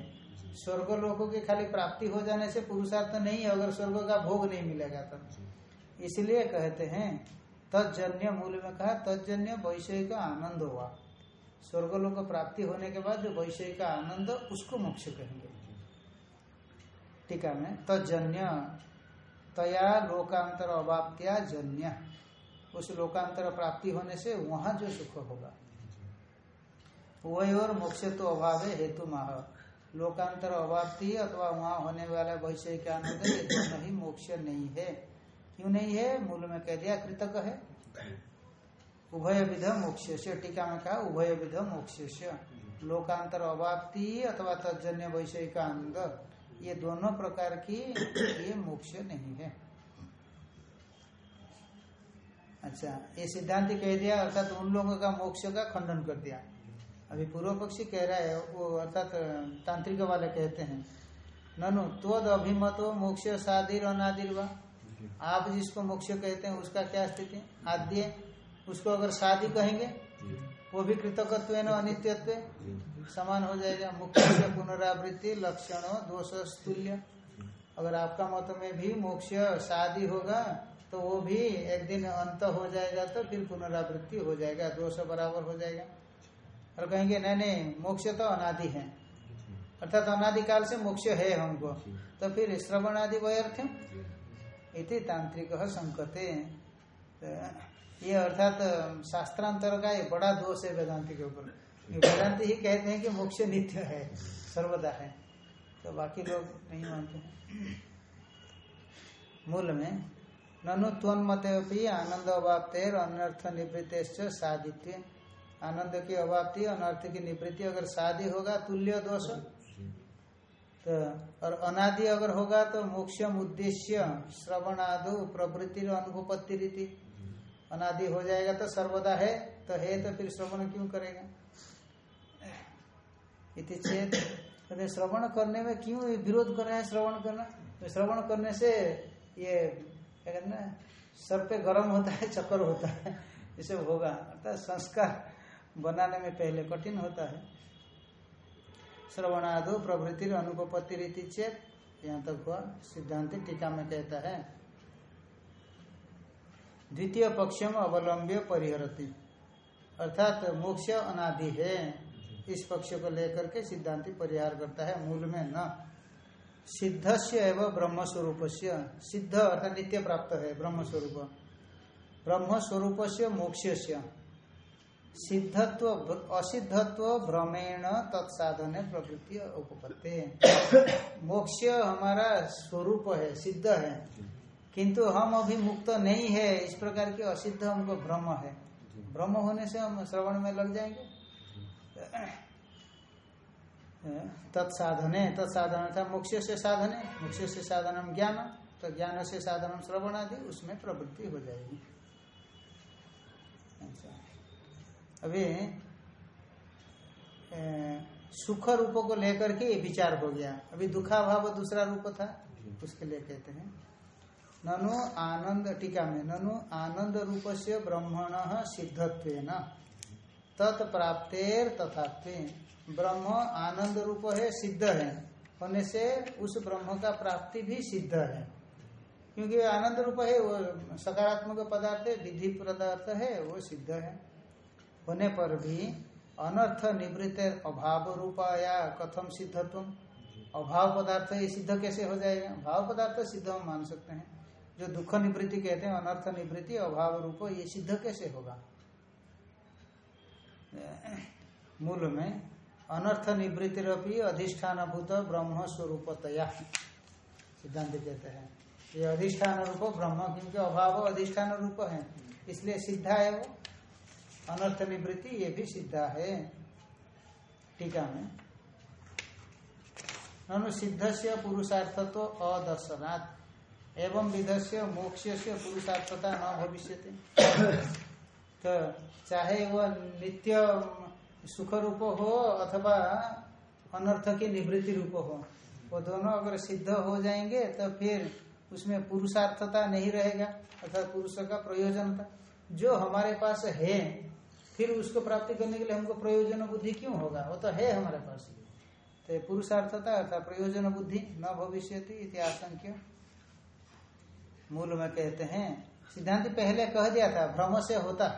स्वर्ग लोगों की खाली प्राप्ति हो जाने से पुरुषार्थ नहीं है, अगर स्वर्ग का भोग नहीं मिलेगा तो। इसलिए कहते हैं तजन्य मूल में कहा तजन्य वैषयिक आनंद हुआ। स्वर्ग लोग प्राप्ति होने के बाद जो वैषयिक आनंद, उसको मोक्ष कहेंगे। टीका में तजन्य तया लोकांतर अवाप्त्या जन्य। उस लोकांतर प्राप्ति होने से वहाँ जो सुख होगा। वही और मोक्ष तो अभाव है, हेतु माह। लोकांतर अवाप्ति अथवा वहाँ होने वाला वैषयिक आनंद ये ही मोक्ष नहीं है। क्यों नहीं है? मूल में कह दिया, कृतक है। उभय विध मोक्ष टीका में कहा, उभय विध मोक्ष लोकांतर अवाप्ति अथवा तजन्य वैषयिक आनंद ये दोनों प्रकार की ये मोक्ष नहीं है। अच्छा ये सिद्धांत कह दिया, अर्थात उन लोगों का मोक्ष का खंडन कर दिया। अभी पूर्व पक्षी कह रहा है, वो अर्थात तांत्रिक वाले कहते हैं, ननु त्वद अभिमतो मोक्ष सादिर अनादिर वा आप जिसको मोक्ष कहते हैं उसका क्या स्थिति आद्य उसको अगर शादी कहेंगे वो भी कृतकत्व अनित्यत्व समान हो जाएगा। मुख्य से पुनरावृत्ति लक्षण दोष तुल्य अगर आपका मत में भी मोक्ष शादी होगा तो वो भी एक दिन अंत हो जाएगा तो फिर पुनरावृत्ति हो जाएगा दोष बराबर हो जाएगा। और कहेंगे नहीं नहीं मोक्ष तो अनादि है। अर्थात अनादिकाल से मोक्ष है हमको। तो फिर श्रवण आदि व्यर्थ इति तांत्रिक संकते। ये अर्थात, शास्त्रांतर का ये बड़ा दोष है वेदांति के ऊपर वेदांति ही कहते हैं कि मोक्ष नित्य है, सर्वदा है। तो बाकी लोग नहीं मानते। हैं मूल में, ननु त्वन्मत आनंद अवाप्तेर अनर्थ निवृत्त साधित्य। आनंद की अवाप्ति, अनर्थ की निवृत्ति अगर शादी होगा तुल्य दोष तो और अनादि अगर होगा तो मोक्षम उद्देश्य श्रवणादो प्रवृत्ति अनुभूपत्ति रीति। अनादि हो जाएगा तो सर्वदा है तो है तो फिर श्रवण क्यों करेगा? इति चेत तो श्रवण करने में क्यों विरोध कर रहे हैं श्रवण करना? तो श्रवण करने से ये हैं सर पे गर्म होता है, चक्कर होता है, इसे होगा अर्थात संस्कार बनाने में पहले कठिन होता है। श्रवणादो प्रवृत्ति अनुपत्ति रीति चेत यहाँ तक हुआ सिद्धांत टीका में कहता है। द्वितीय पक्षम अवलंब्य परिहरती। अर्थात मोक्ष अनादि है, इस पक्ष को लेकर के सिद्धांति परिहार करता है मूल में न। सिद्ध से एवं ब्रह्म स्वरूप सिद्ध अर्थात नित्य प्राप्त है ब्रह्म स्वरूप ब्रह्म स्वरूप से मोक्ष सिद्धत्व असिद्धत्व भ्रमेण तत्साधन प्रवृत्ति उपपत्ति। मोक्ष हमारा स्वरूप है, सिद्ध है। किंतु हम अभी मुक्त नहीं है, इस प्रकार की असिद्ध हमको भ्रम है। भ्रम होने से हम श्रवण में लग जाएँगे। तत्साधन तत्साधन था मोक्ष से साधन, मोक्ष से साधन ज्ञान तो ज्ञान से साधन श्रवण आदि उसमें प्रवृत्ति हो जाएगी। अच्छा। अभी सुख रूप को लेकर के विचार हो गया। अभी दुखा भाव दूसरा रूप था, उसके लिए कहते हैं। ननु आनंद, टीका में, ननु आनंद रूप से ब्रह्मण सिद्धत्व तत्प्राप्तेर तथा ब्रह्म आनंद रूप है, सिद्ध है। होने से उस ब्रह्म का प्राप्ति भी सिद्ध है। क्योंकि आनंद रूप है, वो सकारात्मक पदार्थ है, विधि पदार्थ है, वो सिद्ध है। होने पर भी अनर्थ निवृत्त अभाव रूपाया कथम सिद्धत्व अभाव पदार्थ ये सिद्ध कैसे हो जाएगा? भाव पदार्थ सिद्ध हम मान सकते हैं। जो दुख निवृत्ति कहते हैं, अनर्थ निवृत्ति, अभाव रूप, ये सिद्ध कैसे होगा? मूल में अनर्थ निवृत्ति अधिष्ठान भूत ब्रह्म स्वरूपतया। सिद्धांत कहते हैं। ये अधिष्ठान रूप ब्रह्म, क्योंकि अभाव अधिष्ठान रूप है, इसलिए सिद्धा है वो। अनर्थ निवृत्ति ये भी सिद्धा है। टीका में। ननु सिद्ध से पुरुषार्थ तो अदर्शनात्। एवं विध से मोक्ष से पुरुषार्थता न भविष्य (coughs) तो चाहे वह नित्य सुख रूप हो अथवा अनर्थ की निवृत्ति रूप हो, वो दोनों अगर सिद्ध हो जाएँगे तो फिर उसमें पुरुषार्थता नहीं रहेगा अर्थात पुरुष का प्रयोजनता जो हमारे पास है फिर उसको प्राप्ति करने के लिए हमको प्रयोजन बुद्धि क्यों होगा? वो तो है हमारे पास तो पुरुषार्थता अर्थात प्रयोजन बुद्धि, न भविष्य आशंक्य। मूल में कहते हैं, सिद्धांत पहले कह दिया था, भ्रम से होता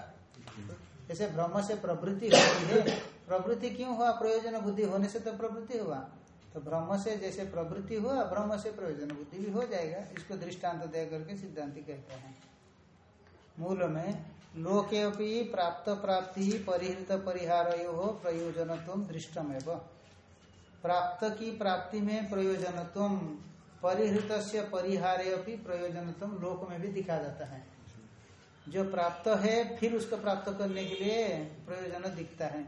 जैसे भ्रम से प्रवृत्ति होती है, प्रवृत्ति क्यों हुआ? प्रयोजन बुद्धि होने से तो प्रवृत्ति हुआ। तो ब्रह्म से जैसे प्रवृत्ति हुआ ब्रह्म से प्रयोजन बुद्धि भी हो जाएगा। इसको दृष्टांत दे करके सिद्धांति कहते हैं। मूल में लोके प्राप्त प्राप्ति परिहृत परिहार हो प्रयोजन दृष्टम प्राप्त की प्राप्ति में प्रयोजन परिहृत से परिहारे प्रयोजन लोक में भी दिखा जाता है। जो प्राप्त है, फिर उसको प्राप्त करने के लिए प्रयोजन दिखता है।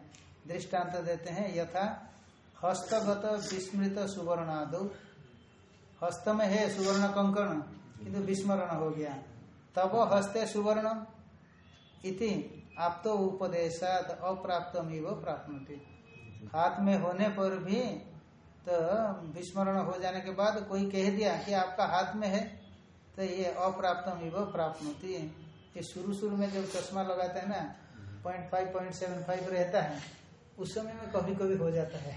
दृष्टांत देते हैं, यथा, हस्तगत विस्मृत सुवर्णाद। हस्त में है सुवर्ण कंकण, किंतु विस्मरण हो गया। तब हस्ते सुवर्ण इति आप तो उपदेशात अप्राप्तमिव प्राप्त हाथ में होने पर भी तो विस्मरण हो जाने के बाद कोई कह दिया कि आपका हाथ में है तो ये अप्राप्तमिव प्राप्त ये शुरू शुरू में जब चश्मा लगाते हैं ना point five point seven five रहता है, उस समय में कभी कभी हो जाता है।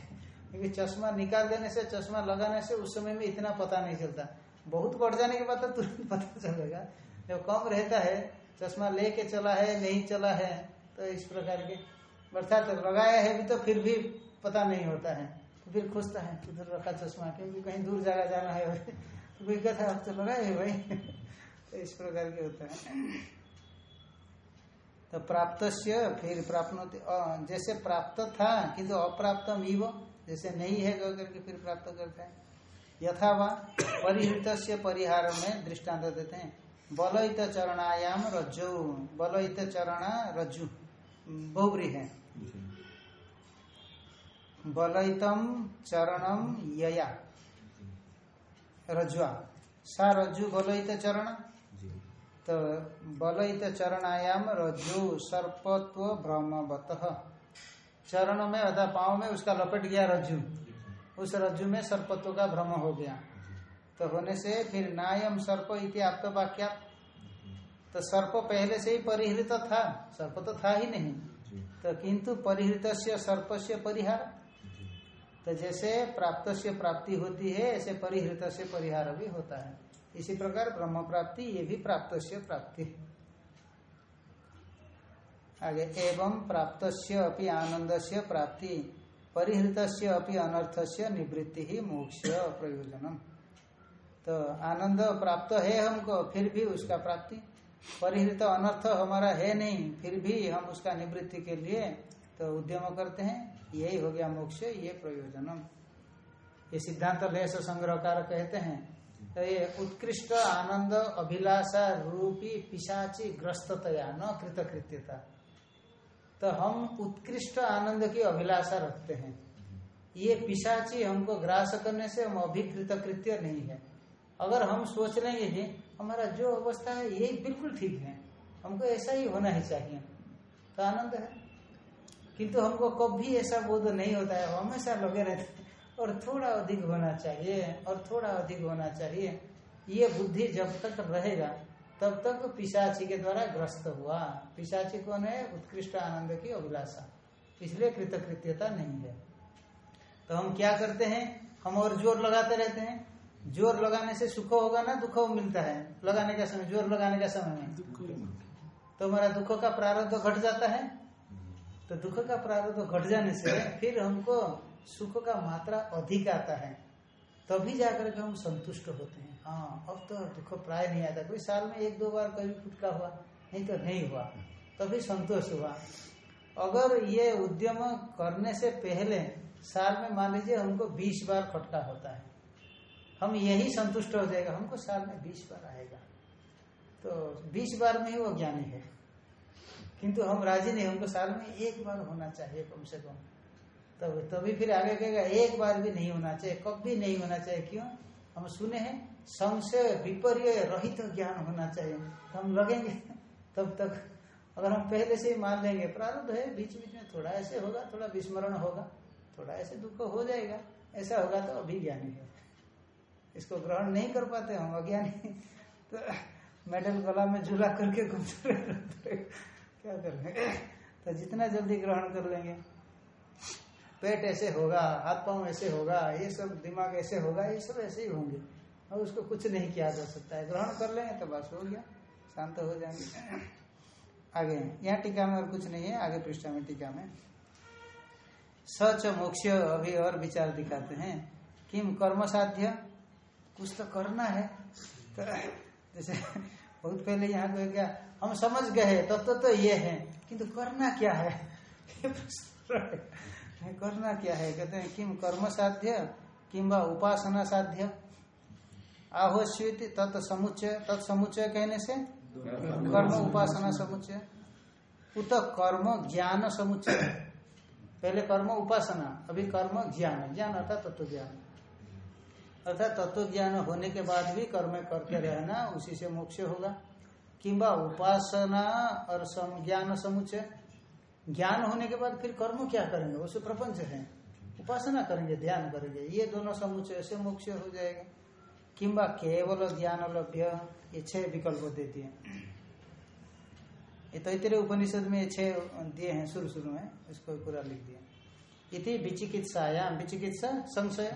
क्योंकि चश्मा निकाल देने से, चश्मा लगाने से उस समय में इतना पता नहीं चलता। बहुत बढ़ जाने के बाद तो तुरंत पता चलेगा। जब कम रहता है चश्मा लेके चला है, नहीं चला है तो इस प्रकार के अर्थात लगाया है भी तो फिर भी पता नहीं होता है। तो फिर खुशता है उधर रखा चश्मा, क्योंकि कहीं दूर जगह जाना है तो (laughs) कोई है तो लगाए है भाई। (laughs) तो इस प्रकार के होता है। तो प्राप्त फिर प्राप्त जैसे प्राप्त था किंतु तो अप्राप्त मीव जैसे नहीं है कह करके फिर प्राप्त करते है। यथावा परिहृत परिहार में दृष्टांत देते हैं। बलहित चरणायाम रज्जु। बलहित चरणा रज्जु। बहुबरी है। बलहितम चरणम यया। रज्जुआ। सा रज्जु बलहित चरण तो बलहित चरणायाम रज्जु सर्पत्व भ्रमवत चरण में अथा पाँव में उसका लपेट गया रज्जु। उस रज्जु में सर्पत्व का भ्रम हो गया। तो होने से फिर नायम सर्प इति आपका वाक्या तो सर्प पहले से ही परिहृत था। सर्प तो था ही नहीं। तो किंतु परिहृत से सर्प से परिहार तो जैसे प्राप्त से प्राप्ति होती है ऐसे परिहृत से परिहार भी होता है। इसी प्रकार ब्रह्म प्राप्ति ये भी प्राप्त से प्राप्ति। आगे एवं प्राप्त अपनी आनंद से प्राप्ति परिहृत अपनी अनर्थ से निवृत्ति ही मोक्ष प्रयोजनम तो आनंद प्राप्त है हमको, फिर भी उसका प्राप्ति। परिहृत अनर्थ हमारा है नहीं, फिर भी हम उसका निवृत्ति के लिए तो उद्यम करते हैं। यही हो गया मोक्ष, ये प्रयोजनम। ये सिद्धांत लेस संग्रहकार कहते हैं। तो ये उत्कृष्ट आनंद अभिलाषा रूपी पिशाची ग्रस्ततया, न कृतकृत्यता। तो हम उत्कृष्ट आनंद की अभिलाषा रखते हैं। ये पिशाची हमको ग्रास करने से हम अभिकृत कृत्य नहीं है। अगर हम सोच लेंगे कि हमारा जो अवस्था है, यही बिल्कुल ठीक है। हमको ऐसा ही होना ही चाहिए। तो आनंद है। किंतु हमको कभी ऐसा बोध नहीं होता है। हमेशा लगे रहते और थोड़ा अधिक होना चाहिए, और थोड़ा अधिक होना चाहिए। ये बुद्धि जब तक रहेगा, तब तक पिशाची के द्वारा ग्रस्त हुआ। पिशाची कौन है? उत्कृष्ट आनंद की अभिलाषा। इसलिए कृतकृत्यता नहीं है। तो हम क्या करते हैं? हम और ज़ोर लगाते रहते हैं। ज़ोर लगाने से सुख होगा ना दुख मिलता है। लगाने का समय ज़ोर लगाने का समय में। तो हमारा दुख का प्रारब्ध घट जाता है। तो दुख का प्रारब्ध घट जाने से फिर हमको सुख का मात्रा अधिक आता है। तभी जाकर के हम संतुष्ट होते हैं। हाँ अब तो दुख प्राय नहीं आता। कोई साल में एक दो बार कभी फुटका हुआ नहीं तो नहीं हुआ। तभी संतोष हुआ। अगर ये उद्यम करने से पहले साल में मान लीजिए हमको बीस बार फटका होता है। हम यही संतुष्ट हो जाएगा, हमको साल में बीस बार आएगा। तो बीस बार में ही वो ज्ञानी है। किंतु हम राज़ी नहीं, हमको साल में एक बार होना चाहिए कम से कम। तब, तभी फिर आगे कहेगा, एक बार भी नहीं होना चाहिए कब भी नहीं होना चाहिए। क्यों? हम सुने हैं, संशय विपर्य रहित तो ज्ञान होना चाहिए। तो हम लगेंगे, तब तक। अगर हम पहले से ही मान लेंगे, प्रारब्ध है, बीच बीच में थोड़ा ऐसे होगा, थोड़ा विस्मरण होगा, थोड़ा ऐसे दुख हो जाएगा। ऐसा होगा तो अभी ज्ञानी है। इसको ग्रहण नहीं कर पाते, हम अज्ञानी तो मेडल गला में झूला करके घूमते क्या करेंगे? तो जितना जल्दी ग्रहण कर लेंगे। पेट ऐसे होगा, हाथ पाँव ऐसे होगा, ये सब दिमाग ऐसे होगा, ये सब ऐसे ही होंगे। और उसको कुछ नहीं किया जा सकता है। ग्रहण कर लेंगे तो बस हो गया, शांत हो जाएँगे। आगे, यहाँ टीका में और कुछ नहीं है, आगे पृष्ठा में टीका में। सच मोक्ष अभी और विचार दिखाते हैं। किम कर्म साध्य? कुछ तो करना है। तो जैसे बहुत पहले यहाँ को क्या हम समझ गए तब तो, तो ये है किंतु करना क्या है? करना क्या है? कहते हैं किम कर्म साध्य किम्बा उपासना साध्य। आहोस्वित तत्समुच्चय तत्समुच्चय कहने से? कर्म उपासना समुच्चय। उत कर्म ज्ञान समुच्चय। पहले कर्म उपासना अभी कर्म ज्ञान ज्ञान अर्थात तत्व ज्ञान। अर्थात तत्व ज्ञान होने के बाद भी कर्म करते रहना उसी से मोक्ष होगा। किंबा उपासना और सम, ज्ञान समुच्चय। ज्ञान होने के बाद फिर कर्म क्या करेंगे? वो प्रपंच है। उपासना करेंगे ध्यान करेंगे। ये दोनों समुच्चय से मोक्ष हो जाएगा। किंबा केवल ज्ञान लभ्य ये छह विकल्प देती है। ये तो इतने उपनिषद में छह दिए हैं शुरू शुरू में इसको पूरा लिख दिया। इति विचिकित्सायाम विचिकित्सा संशय?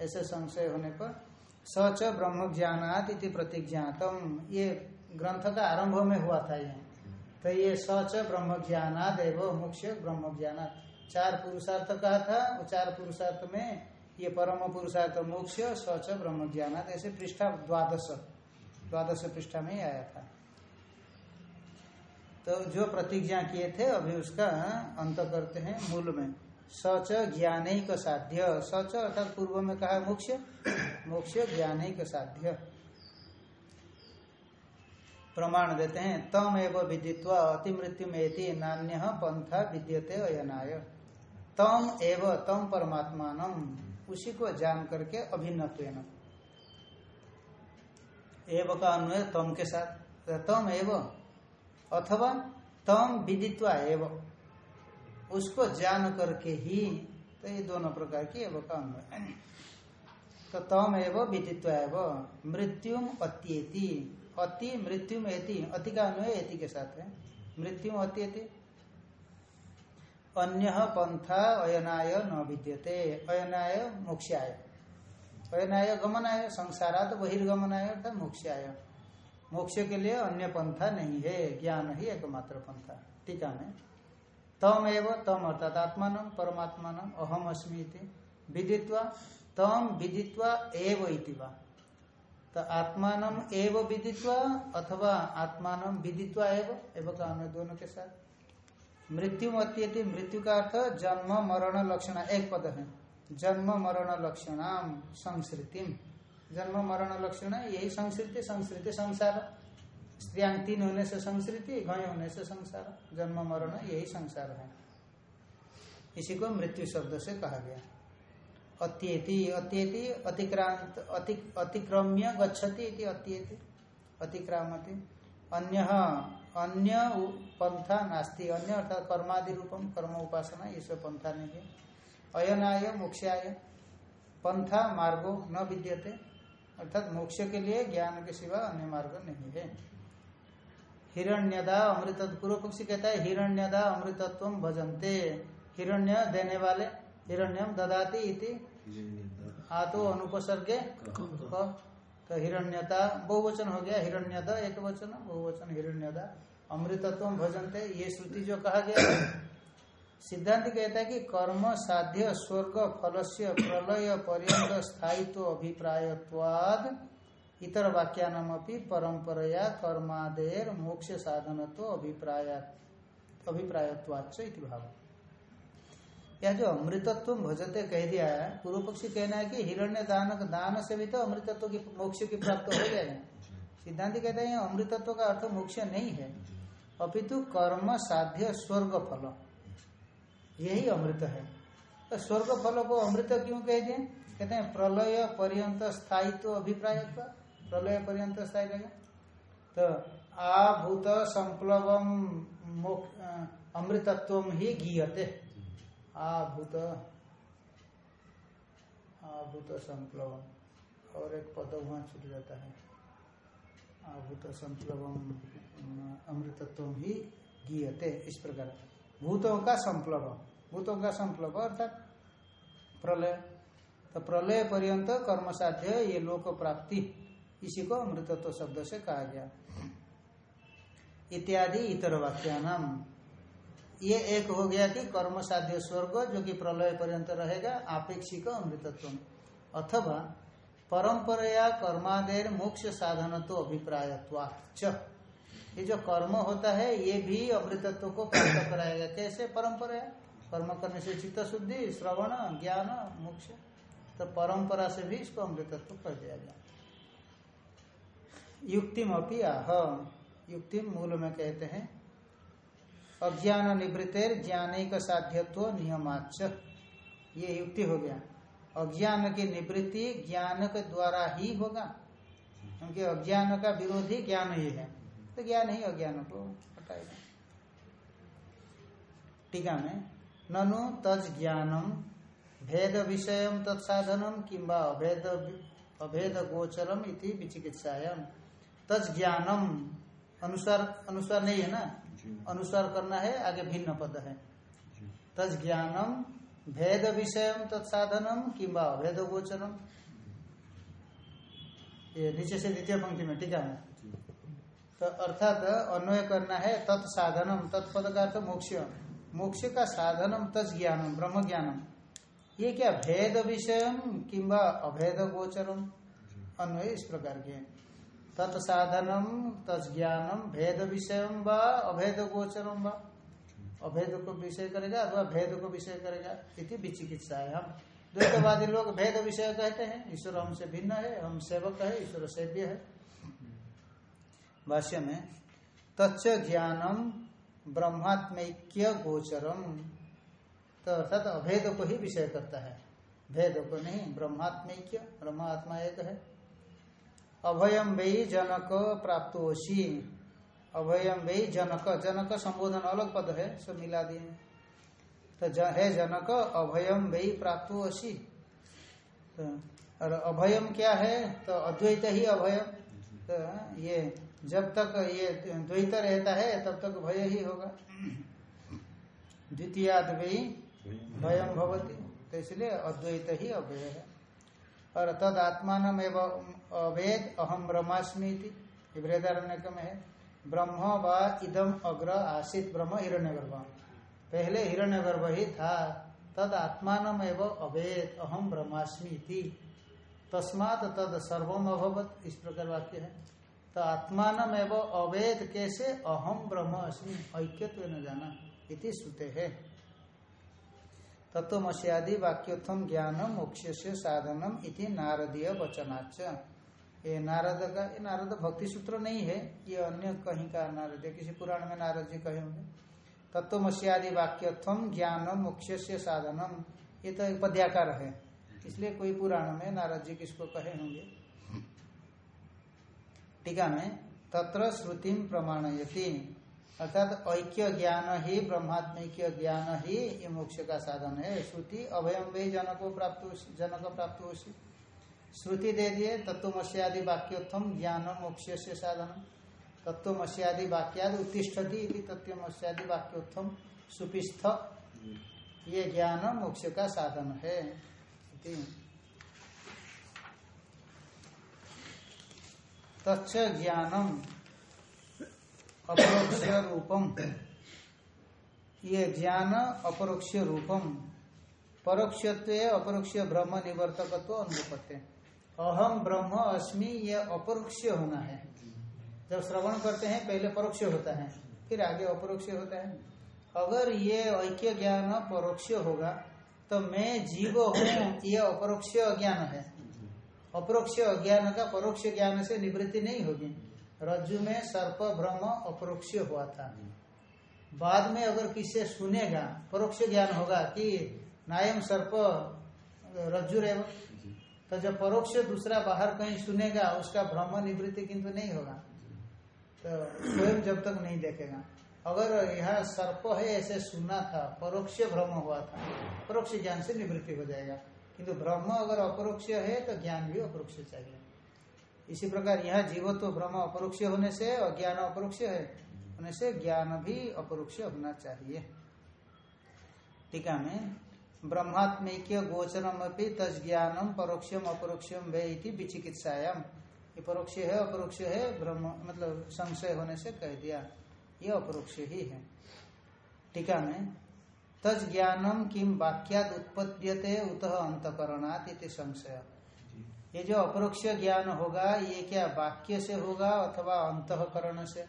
ऐसे संशय होने पर सच ब्रह्म ज्ञानात इति प्रतिज्ञातम। ये ग्रंथ का आरंभ में हुआ था ये। तो ये सच ब्रह्म ज्ञानाद एवं मुख्य ब्रह्म ज्ञानात चार पुरुषार्थ कहा था वो चार पुरुषार्थ में ये परम पुरुषार्थ मोक्ष सच ब्रह्म ज्ञानात ऐसे पृष्ठा द्वादश। द्वादश पृष्ठा में आया था। तो जो प्रतिज्ञा किए थे अभी उसका अंत करते हैं मूल में। सच ज्ञानिक साध्य। सच अर्थात पूर्व में कहा मोक्ष। मोक्ष ज्ञानिक साध्य। प्रमाण देते हैं तम एवं विदित्व अति मृत्यु में नान्य पंथा विद्यते अयनाय। तम एव तम परमात्मान, उसी को जान करके अभिन्न एव का अन्वय तम के साथ, तम एव अथवा तम विदित्वा एव। उसको जान करके ही तो ये दोनों प्रकार की एव का अन्वय तो तम एव विदित्वा एव मृत्युम अत्येति। अति मृत्यु में एति, अति का अनुय एति के साथ है। मृत्यु अति अति अन्य पंथा अयनाय न विद्यते। अयनाय मोक्षाय। अयनाय गमनाय, संसारात बहिर्गमनाय अर्थात मोक्षाय। मोक्ष के लिए अन्य पंथा नहीं है, ज्ञान ही एकमात्र पंथा। टीका में तम एवं तम अर्थात आत्मान, परमात्मान अहम अस्मी विदित्वा, तम विदित्वा एव इतिवा तो आत्मान एव विदित्वा अथवा आत्मान विदित्वा एव एवं का अन्य दोनों के साथ। मृत्यु अत्यति मृत्यु का अर्थ जन्म, मरण, लक्षण, एक पद है। जन्म, मरण, लक्षणाम संस्कृति जन्म, मरण, लक्षण, यही संस्कृति संस्कृति, संसार। स्त्रियांग तीन होने से संस्कृति घय होने से संसार, जन्म, मरण, यही संसार है। इसी को मृत्यु शब्द से कहा गया। अत्येति अत्येति, अतिक्रांत, अति, अतिक्रम्य गच्छति इति अत्येति, अतिक्रामति। अन्य अन्य पंथा नास्ति। अन्य अर्थात कर्मादि रूपम कर्म उपासना, ये सब पंथा नहीं है। अयनाय, मोक्षाय। पंथा मार्गो न विद्यते। अर्थात मोक्ष के लिए ज्ञान के सिवा अन्य मार्ग नहीं है। हिरण्यदा अमृत पूर्व पक्षी कहता है? हिरण्यदा अमृतत्व भजनते। हिरण्य देने वाले हिरण्यम ददाती इति आतो अनुपसर्गे तो हिरण्यता बहुवचन हो गया। हिरण्यदा एक वचन बहुवचन हिरण्यदा अमृतत्व भजनते। ये श्रुति जो कहा गया है सिद्धांत कहता है कि कर्म साध्य स्वर्ग फलस्य प्रलय पर्यंत स्थायित्व अभिप्रायत्वाद इतर वाक्यानाम परंपरया कर्मादेर मोक्ष साधन तो अभिप्राय अभिप्रायत्वाच भाव। यह जो अमृतत्व भजते कह दिया है, पूर्व पक्षी कहना है कि हिरण्य दान दान से भी तो अमृतत्व की मोक्ष की प्राप्त हो जाएगा सिद्धांत कहते हैं, अमृतत्व का अर्थ मोक्ष नहीं है। अपितु कर्म साध्य स्वर्ग फल। यही अमृत है। तो स्वर्ग फल को अमृत क्यों कह दिए? कहते हैं, प्रलय, पर्यंत, स्थायित्व अभिप्राय प्रलय पर्यंत स्थायी रहेगा तो आभूत संप्लवम अमृतत्व ही गीयते। आभूत आभूत संप्लवम और एक पद वहाँ छूट जाता है। आभूत संप्लवम अमृतत्व ही गीयते इस प्रकार। भूतों का संप्लव। भूतों का संप्लव अर्थात प्रलय। तो प्रलय पर्यंत कर्म साध्य ये लोक प्राप्ति। इसी को अमृतत्व तो शब्द से कहा गया। इत्यादि इतर वाक्यानाम। ये एक हो गया कि कर्म साध्य स्वर्ग जो कि प्रलय पर्यंत रहेगा, आपेक्षिक अमृतत्व। अथवा परंपरया कर्मादेर मोक्ष साधन तो अभिप्राय ये जो कर्म होता है, ये भी अमृतत्व को प्राप्त कराएगा। कैसे? परंपरा कर्म करने से चित्त शुद्धि, श्रवण, ज्ञान, मोक्ष। तो परंपरा से भी इसको अमृतत्व कर दिया गया। युक्तिम अपनी आह युक्ति मूल में कहते हैं अज्ञान निवृत्तिर ज्ञानिक साध्यत्व नियमाच ये युक्ति हो गया। अज्ञान की निवृत्ति ज्ञान के द्वारा ही होगा। क्योंकि अज्ञान का विरोधी ज्ञान ही है। तो ज्ञान ही अज्ञान को हटाएगा। टीका में, ननु तज ज्ञानम, भेद विषय तत्साधनम किंबा अभेद अभेद गोचरम इति विचिकित्सायाम। तज ज्ञानम अनुसार अनुसार नहीं है ना? अनुसार करना है आगे भिन्न पद है। तज ज्ञानम भेद विषय तत्साधनम किंबा अभेद गोचरम ये नीचे से द्वितीय पंक्ति में टीका है? तो अर्थात अन्वय करना है तत्साधनम तत्पद का अर्थ मोक्ष मोक्ष का साधनम तज ज्ञानम ब्रह्म ज्ञानम ये क्या भेद विषय किंबा अभेद गोचरम अन्वय इस प्रकार के तत्साधनम तज्ञानम भेद विषय व अभेद गोचरम व। अभेद को विषय करेगा अथवा भेद को विषय करेगा इति विचिकित्सा है हम द्वैतवादी लोग भेद विषय कहते हैं। ईश्वर हमसे भिन्न है, हम सेवक है, ईश्वर सेव्य है। भाष्य में, तच्च ज्ञानम ब्रह्मात्मैक्य गोचरम। तो अर्थात अभेद को ही विषय करता है। भेद को नहीं, ब्रह्मात्मैक्य, ब्रह्मात्मा एक है। अभयम वही जनक प्राप्तोशी अभयम वही जनक। जनक संबोधन अलग पद है सब मिला दिए। तो ज, है जनक अभयम वही प्राप्तोशी तो और अभयम क्या है? तो अद्वैत ही अभयम तो ये जब तक ये द्वैत रहता है तब तक भय ही होगा। द्वितीयाद भयम भवती। तो इसलिए अद्वैत ही अभय है। और तद आत्मान अवेद अहम ब्रह्मास्मी वृदारण्य में है। ब्रह्म व इदम अग्र आसित। ब्रह्म हिरण्य पहले हिरण्य ही था। तद आत्मान अवेद अहम ब्रह्मास्मी तस्मात तद सर्वम अभवत। इस प्रकार वाक्य है। तो आत्मान अवेद कैसे? अहम ब्रह्म अस्मि ऐक्यत्व न जाना। इति श्रुते है। तत्वमस्यादि वाक्योत्थम ज्ञान मोक्ष से साधनम इति नारदीय वचनाच ये नारद का ये नारद भक्ति सूत्र नहीं है, ये अन्य कहीं का नारद है किसी पुराण में नारद जी कहे होंगे। तत्वमस्यादि वाक्यत्वम ज्ञानम मोक्ष से साधनम, ये तो एक पद्याकार है। इसलिए कोई पुराण में नारद जी किसको कहे होंगे? टीका में, तत्र श्रुतिम प्रमाणयती। अर्थात ऐक्य ज्ञान ही ब्रह्मात्मिक ज्ञान ही ये मोक्ष का साधन है। श्रुति अभयम वे जनको प्राप्त जनक प्राप्त हो श्रुति दे दिए तत्वमस्यादि वाक्योत्थम ज्ञान मोक्ष से साधन। तत्वमस्यादि वाक्याद उत्तिष्ठति तत्वमस्यादि वाक्योत्थम सुपिस्थ। ये ज्ञान मोक्ष का साधन है। तच्च ज्ञानम। अपरोक्ष रूपम। ये ज्ञान अपरोक्ष रूपम। परोक्षत्व अपरोक्ष ब्रह्म निवर्तकत्व अनुपत्य अहम ब्रह्म अस्मि, ये अपरोक्ष होना है। जब श्रवण करते हैं, पहले परोक्ष होता है, फिर आगे अपरोक्ष होता है। अगर ये ऐक्य ज्ञान परोक्ष होगा तो मैं जीव हूँ, ये अपरोक्ष अज्ञान है। अपरोक्ष अज्ञान का परोक्ष ज्ञान से निवृत्ति नहीं होगी। रज्जु में सर्प ब्रह्म अपरोक्ष हुआ था। बाद में अगर किसी सुनेगा परोक्ष ज्ञान होगा कि नायम सर्प रज्जु रेव तो जब परोक्ष दूसरा बाहर कहीं सुनेगा उसका ब्रह्म निवृत्ति किंतु नहीं होगा। तो स्वयं जब तक नहीं देखेगा। अगर यह सर्प है ऐसे सुना था परोक्ष भ्रम हुआ था परोक्ष ज्ञान से निवृत्ति हो जाएगा। किंतु ब्रह्म अगर अपरोक्ष है तो ज्ञान भी अपरोक्ष चाहिए। इसी प्रकार यहाँ जीवत्व तो ब्रह्म अपरोक्ष होने से अज्ञान अपरोक्ष है, होने से ज्ञान भी अपरोक्ष होना चाहिए। टीका में ब्रह्मात्मिक गोचरम अपनी ज्ञानम परोक्षम अपरोक्षम वे विचिकित्सायाम। ये परोक्ष है, अपरोक्ष है, ब्रह्म मतलब संशय होने से कह दिया, ये अपरोक्ष ही है। टीका में तज ज्ञानम किम वाक्याद उत्पद्यते उत अंतकरणात संशय। ये जो अपरोक्ष ज्ञान होगा, ये क्या वाक्य से होगा अथवा अंतकरण से?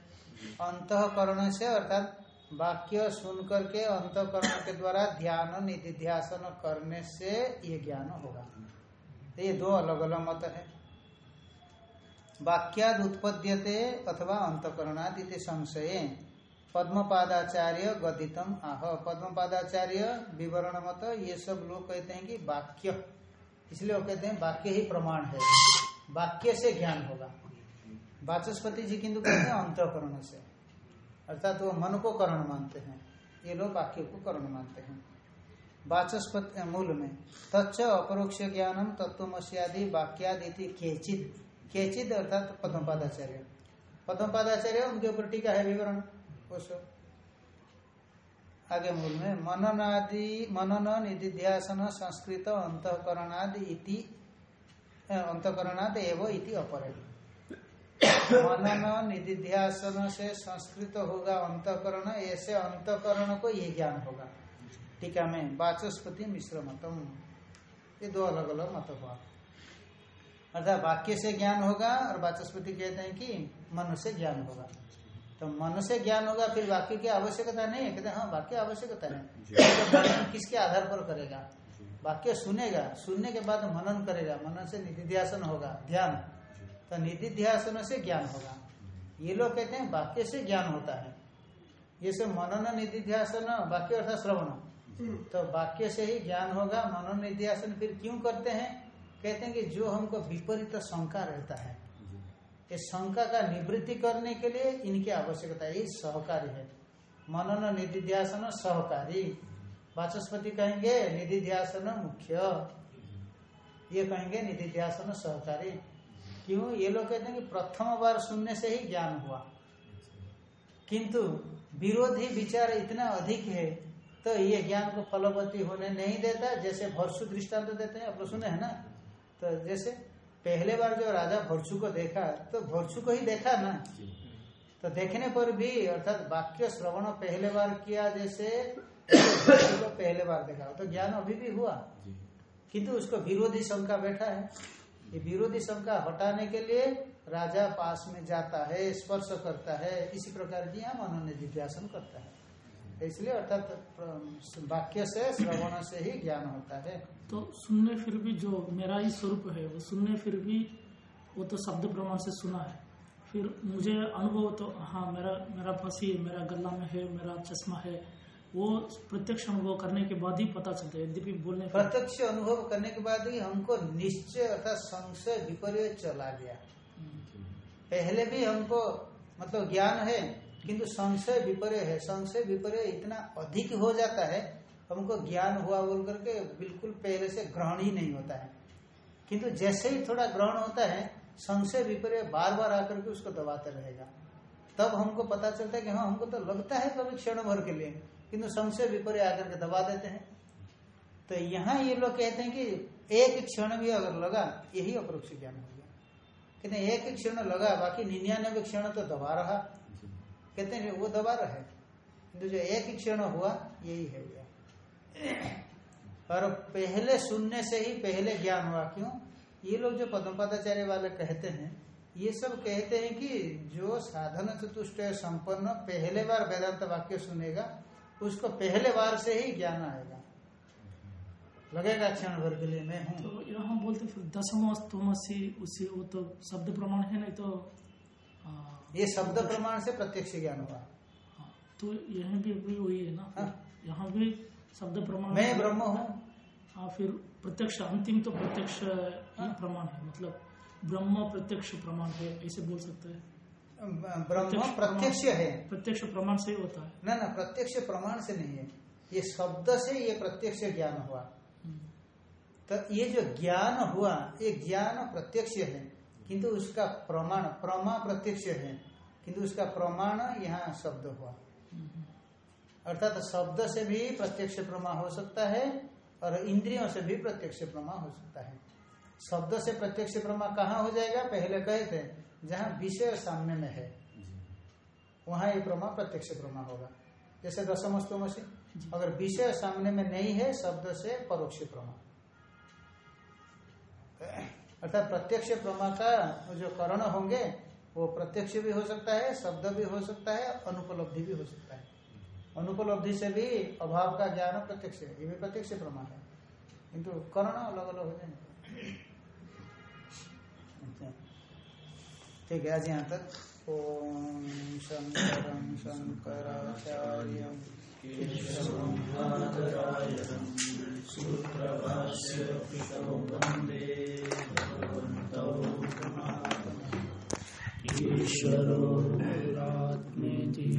अंतकरण से अर्थात वाक्य सुन करके अंतकरण के द्वारा ध्यान, निधिध्यासन करने से ये ज्ञान होगा। तो ये दो अलग अलग मत है। वाक्याद उत्पद्यते अथवा अंतकरणाद संशय। पद्मपादाचार्य गदितम आह। पद्मपादाचार्य विवरण मत, ये सब लोग कहते हैं कि वाक्य। इसलिए वो कहते हैं वाक्य ही प्रमाण है। वाक्य से ज्ञान होगा। वाचस्पति जी किंतु कहते हैं अंतकरण से। अर्थात वो मन को करण मानते हैं। ये लोग वाक्य को करण मानते हैं। वाचस्पति मूल में, तच्च अपरोक्ष ज्ञानम तत्वमस्यादि वाक्यादि केचित केचित अर्थात पद्मपादाचार्य। पद्मपादाचार्य उनके ऊपर टीका है विवरण। उस आगे मूल में मननादि मनन निधिध्यासन संस्कृत अंतकरणादि इति अंतकरणाद एवं इति अपरे मनन निधिध्यासन से संस्कृत होगा अंतकरण, ऐसे अंतकरण को ये ज्ञान होगा। टीका में वाचस्पति मिश्र मतम। ये दो अलग अलग मत हुआ अर्थात वाक्य से ज्ञान होगा और वाचस्पति कहते हैं कि मन से ज्ञान होगा। तो मन से ज्ञान होगा फिर वाक्य की आवश्यकता नहीं है। कहते हाँ वाक्य आवश्यकता नहीं। तो किसके आधार पर करेगा? वाक्य सुनेगा। सुनने के बाद मनन करेगा। मनन से निधिध्यासन होगा ध्यान तो निधिध्यासन से ज्ञान होगा। ये लोग कहते हैं वाक्य से ज्ञान होता है। ये सब मनन निधिध्यासन वाक्य अर्थात श्रवण। तो वाक्य से ही ज्ञान होगा। मनन निधिध्यासन फिर क्यों करते हैं? कहते हैं कि जो हमको विपरीत शंका रहता है इस शंका का निवृत्ति करने के लिए इनकी आवश्यकता है सहकारी है। मनन निधिध्यासन सहकारी। वाचस्पति कहेंगे, निधिध्यासन मुख्य। ये कहेंगे, निधिध्यासन सहकारी। क्यों? ये लोग कहते हैं कि प्रथम बार सुनने से ही ज्ञान हुआ। किंतु विरोधी विचार इतना अधिक है तो ये ज्ञान को फलवती होने नहीं देता। जैसे भरसु दृष्टांत देते हैं, आप लोग सुने हैं ना? तो जैसे पहले बार जो राजा भरसु को देखा तो भरसु को ही देखा ना? तो देखने पर भी अर्थात वाक्य श्रवण पहले बार किया जैसे को पहले बार देखा। तो ज्ञान अभी भी हुआ। किंतु उसको विरोधी शंका बैठा है। ये विरोधी शंका हटाने के लिए राजा पास में जाता है स्पर्श करता है। इसी प्रकार की यहाँ मनोने जिज्ञासन करता है। इसलिए अर्थात वाक्य से श्रवण से ही ज्ञान होता है। तो सुनने फिर भी जो मेरा ही स्वरूप है, वो सुनने फिर भी वो तो शब्द प्रमाण से सुना है। फिर मुझे अनुभव तो हाँ मेरा मेरा फंसी है, मेरा गला में है, मेरा चश्मा है, वो प्रत्यक्ष अनुभव करने के बाद ही पता चलता है। यद्यपि बोलने प्रत्यक्ष अनुभव करने के बाद ही हमको निश्चय अर्थात संशय विपर्य चला गया। पहले भी हमको मतलब ज्ञान है, किंतु संशय विपर्य है। संशय विपर्य इतना अधिक हो जाता है हमको ज्ञान हुआ बोल करके बिल्कुल पहले से ग्रहण ही नहीं होता है। किंतु जैसे ही थोड़ा ग्रहण होता है संशय विपर्य बार बार आकर के उसको दबाते रहेगा। तब हमको पता चलता है कि हाँ हमको तो लगता है कभी क्षण भर के लिए किंतु संशय विपर्य आकर के दबा देते हैं। तो यहाँ ये लोग कहते हैं कि एक क्षण भी अगर लगा यही अपरोक्ष ज्ञान हो गया। कहते हैं एक क्षण लगा बाकी निन्यानवे क्षण तो दबा रहा। कहते हैं वो दबा रहे किंतु जो एक क्षण हुआ यही है। और पहले सुनने से ही पहले ज्ञान हुआ। क्यों? ये लोग जो पदमपादाचार्य वाले कहते हैं ये सब कहते हैं कि जो साधन चतुष्ट संपन्न पहले बार वेदांत वाक्य सुनेगा उसको पहले बार से ही ज्ञान आएगा। लगेगा क्षण भर के लिए मैं हूँ। तो यहाँ बोलते फिर दसम स्तोमसी उसी वो तो शब्द प्रमाण है नहीं तो आ, ये शब्द प्रमाण से प्रत्यक्ष ज्ञान हुआ। हाँ, तो यहाँ भी भी वही है ना। हाँ। यहाँ भी शब्द प्रमाण मैं ब्रह्म हूँ। हाँ फिर प्रत्यक्ष अंतिम तो प्रत्यक्ष ही प्रमाण है मतलब ब्रह्म प्रत्यक्ष प्रमाण है ऐसे बोल सकते हैं। ब्रह्म प्रत्यक्ष है। प्रत्यक्ष प्रमाण से ही होता है। ना ना प्रत्यक्ष प्रमाण से नहीं है। ये शब्द से ये प्रत्यक्ष ज्ञान हुआ। तो ये जो ज्ञान हुआ ये ज्ञान प्रत्यक्ष है किंतु उसका प्रमाण प्रमा प्रत्यक्ष है किंतु उसका प्रमाण यहाँ शब्द हुआ। अर्थात शब्द से भी प्रत्यक्ष प्रमा हो सकता है और इंद्रियों से भी प्रत्यक्ष प्रमा हो सकता है। शब्द से प्रत्यक्ष प्रमा कहाँ हो जाएगा? पहले कहे थे जहाँ विषय सामने में है। वहाँ ये प्रमा प्रत्यक्ष प्रमा होगा। जैसे दसमस्तोम से। अगर विषय सामने में नहीं है शब्द से परोक्ष प्रमा। अर्थात प्रत्यक्ष प्रमा का जो करण होंगे वो प्रत्यक्ष भी हो सकता है शब्द भी हो सकता है अनुपलब्धि भी हो सकता है। अनुपलब्धि से भी अभाव का ज्ञान प्रत्यक्ष है ये भी प्रत्यक्ष प्रमा है किंतु करण अलग अलग हो जाएँगे अच्छा। ठीक है आज यहाँ तक ओम शंकर शंकराचार्य ईश्वरो गुरात्मेति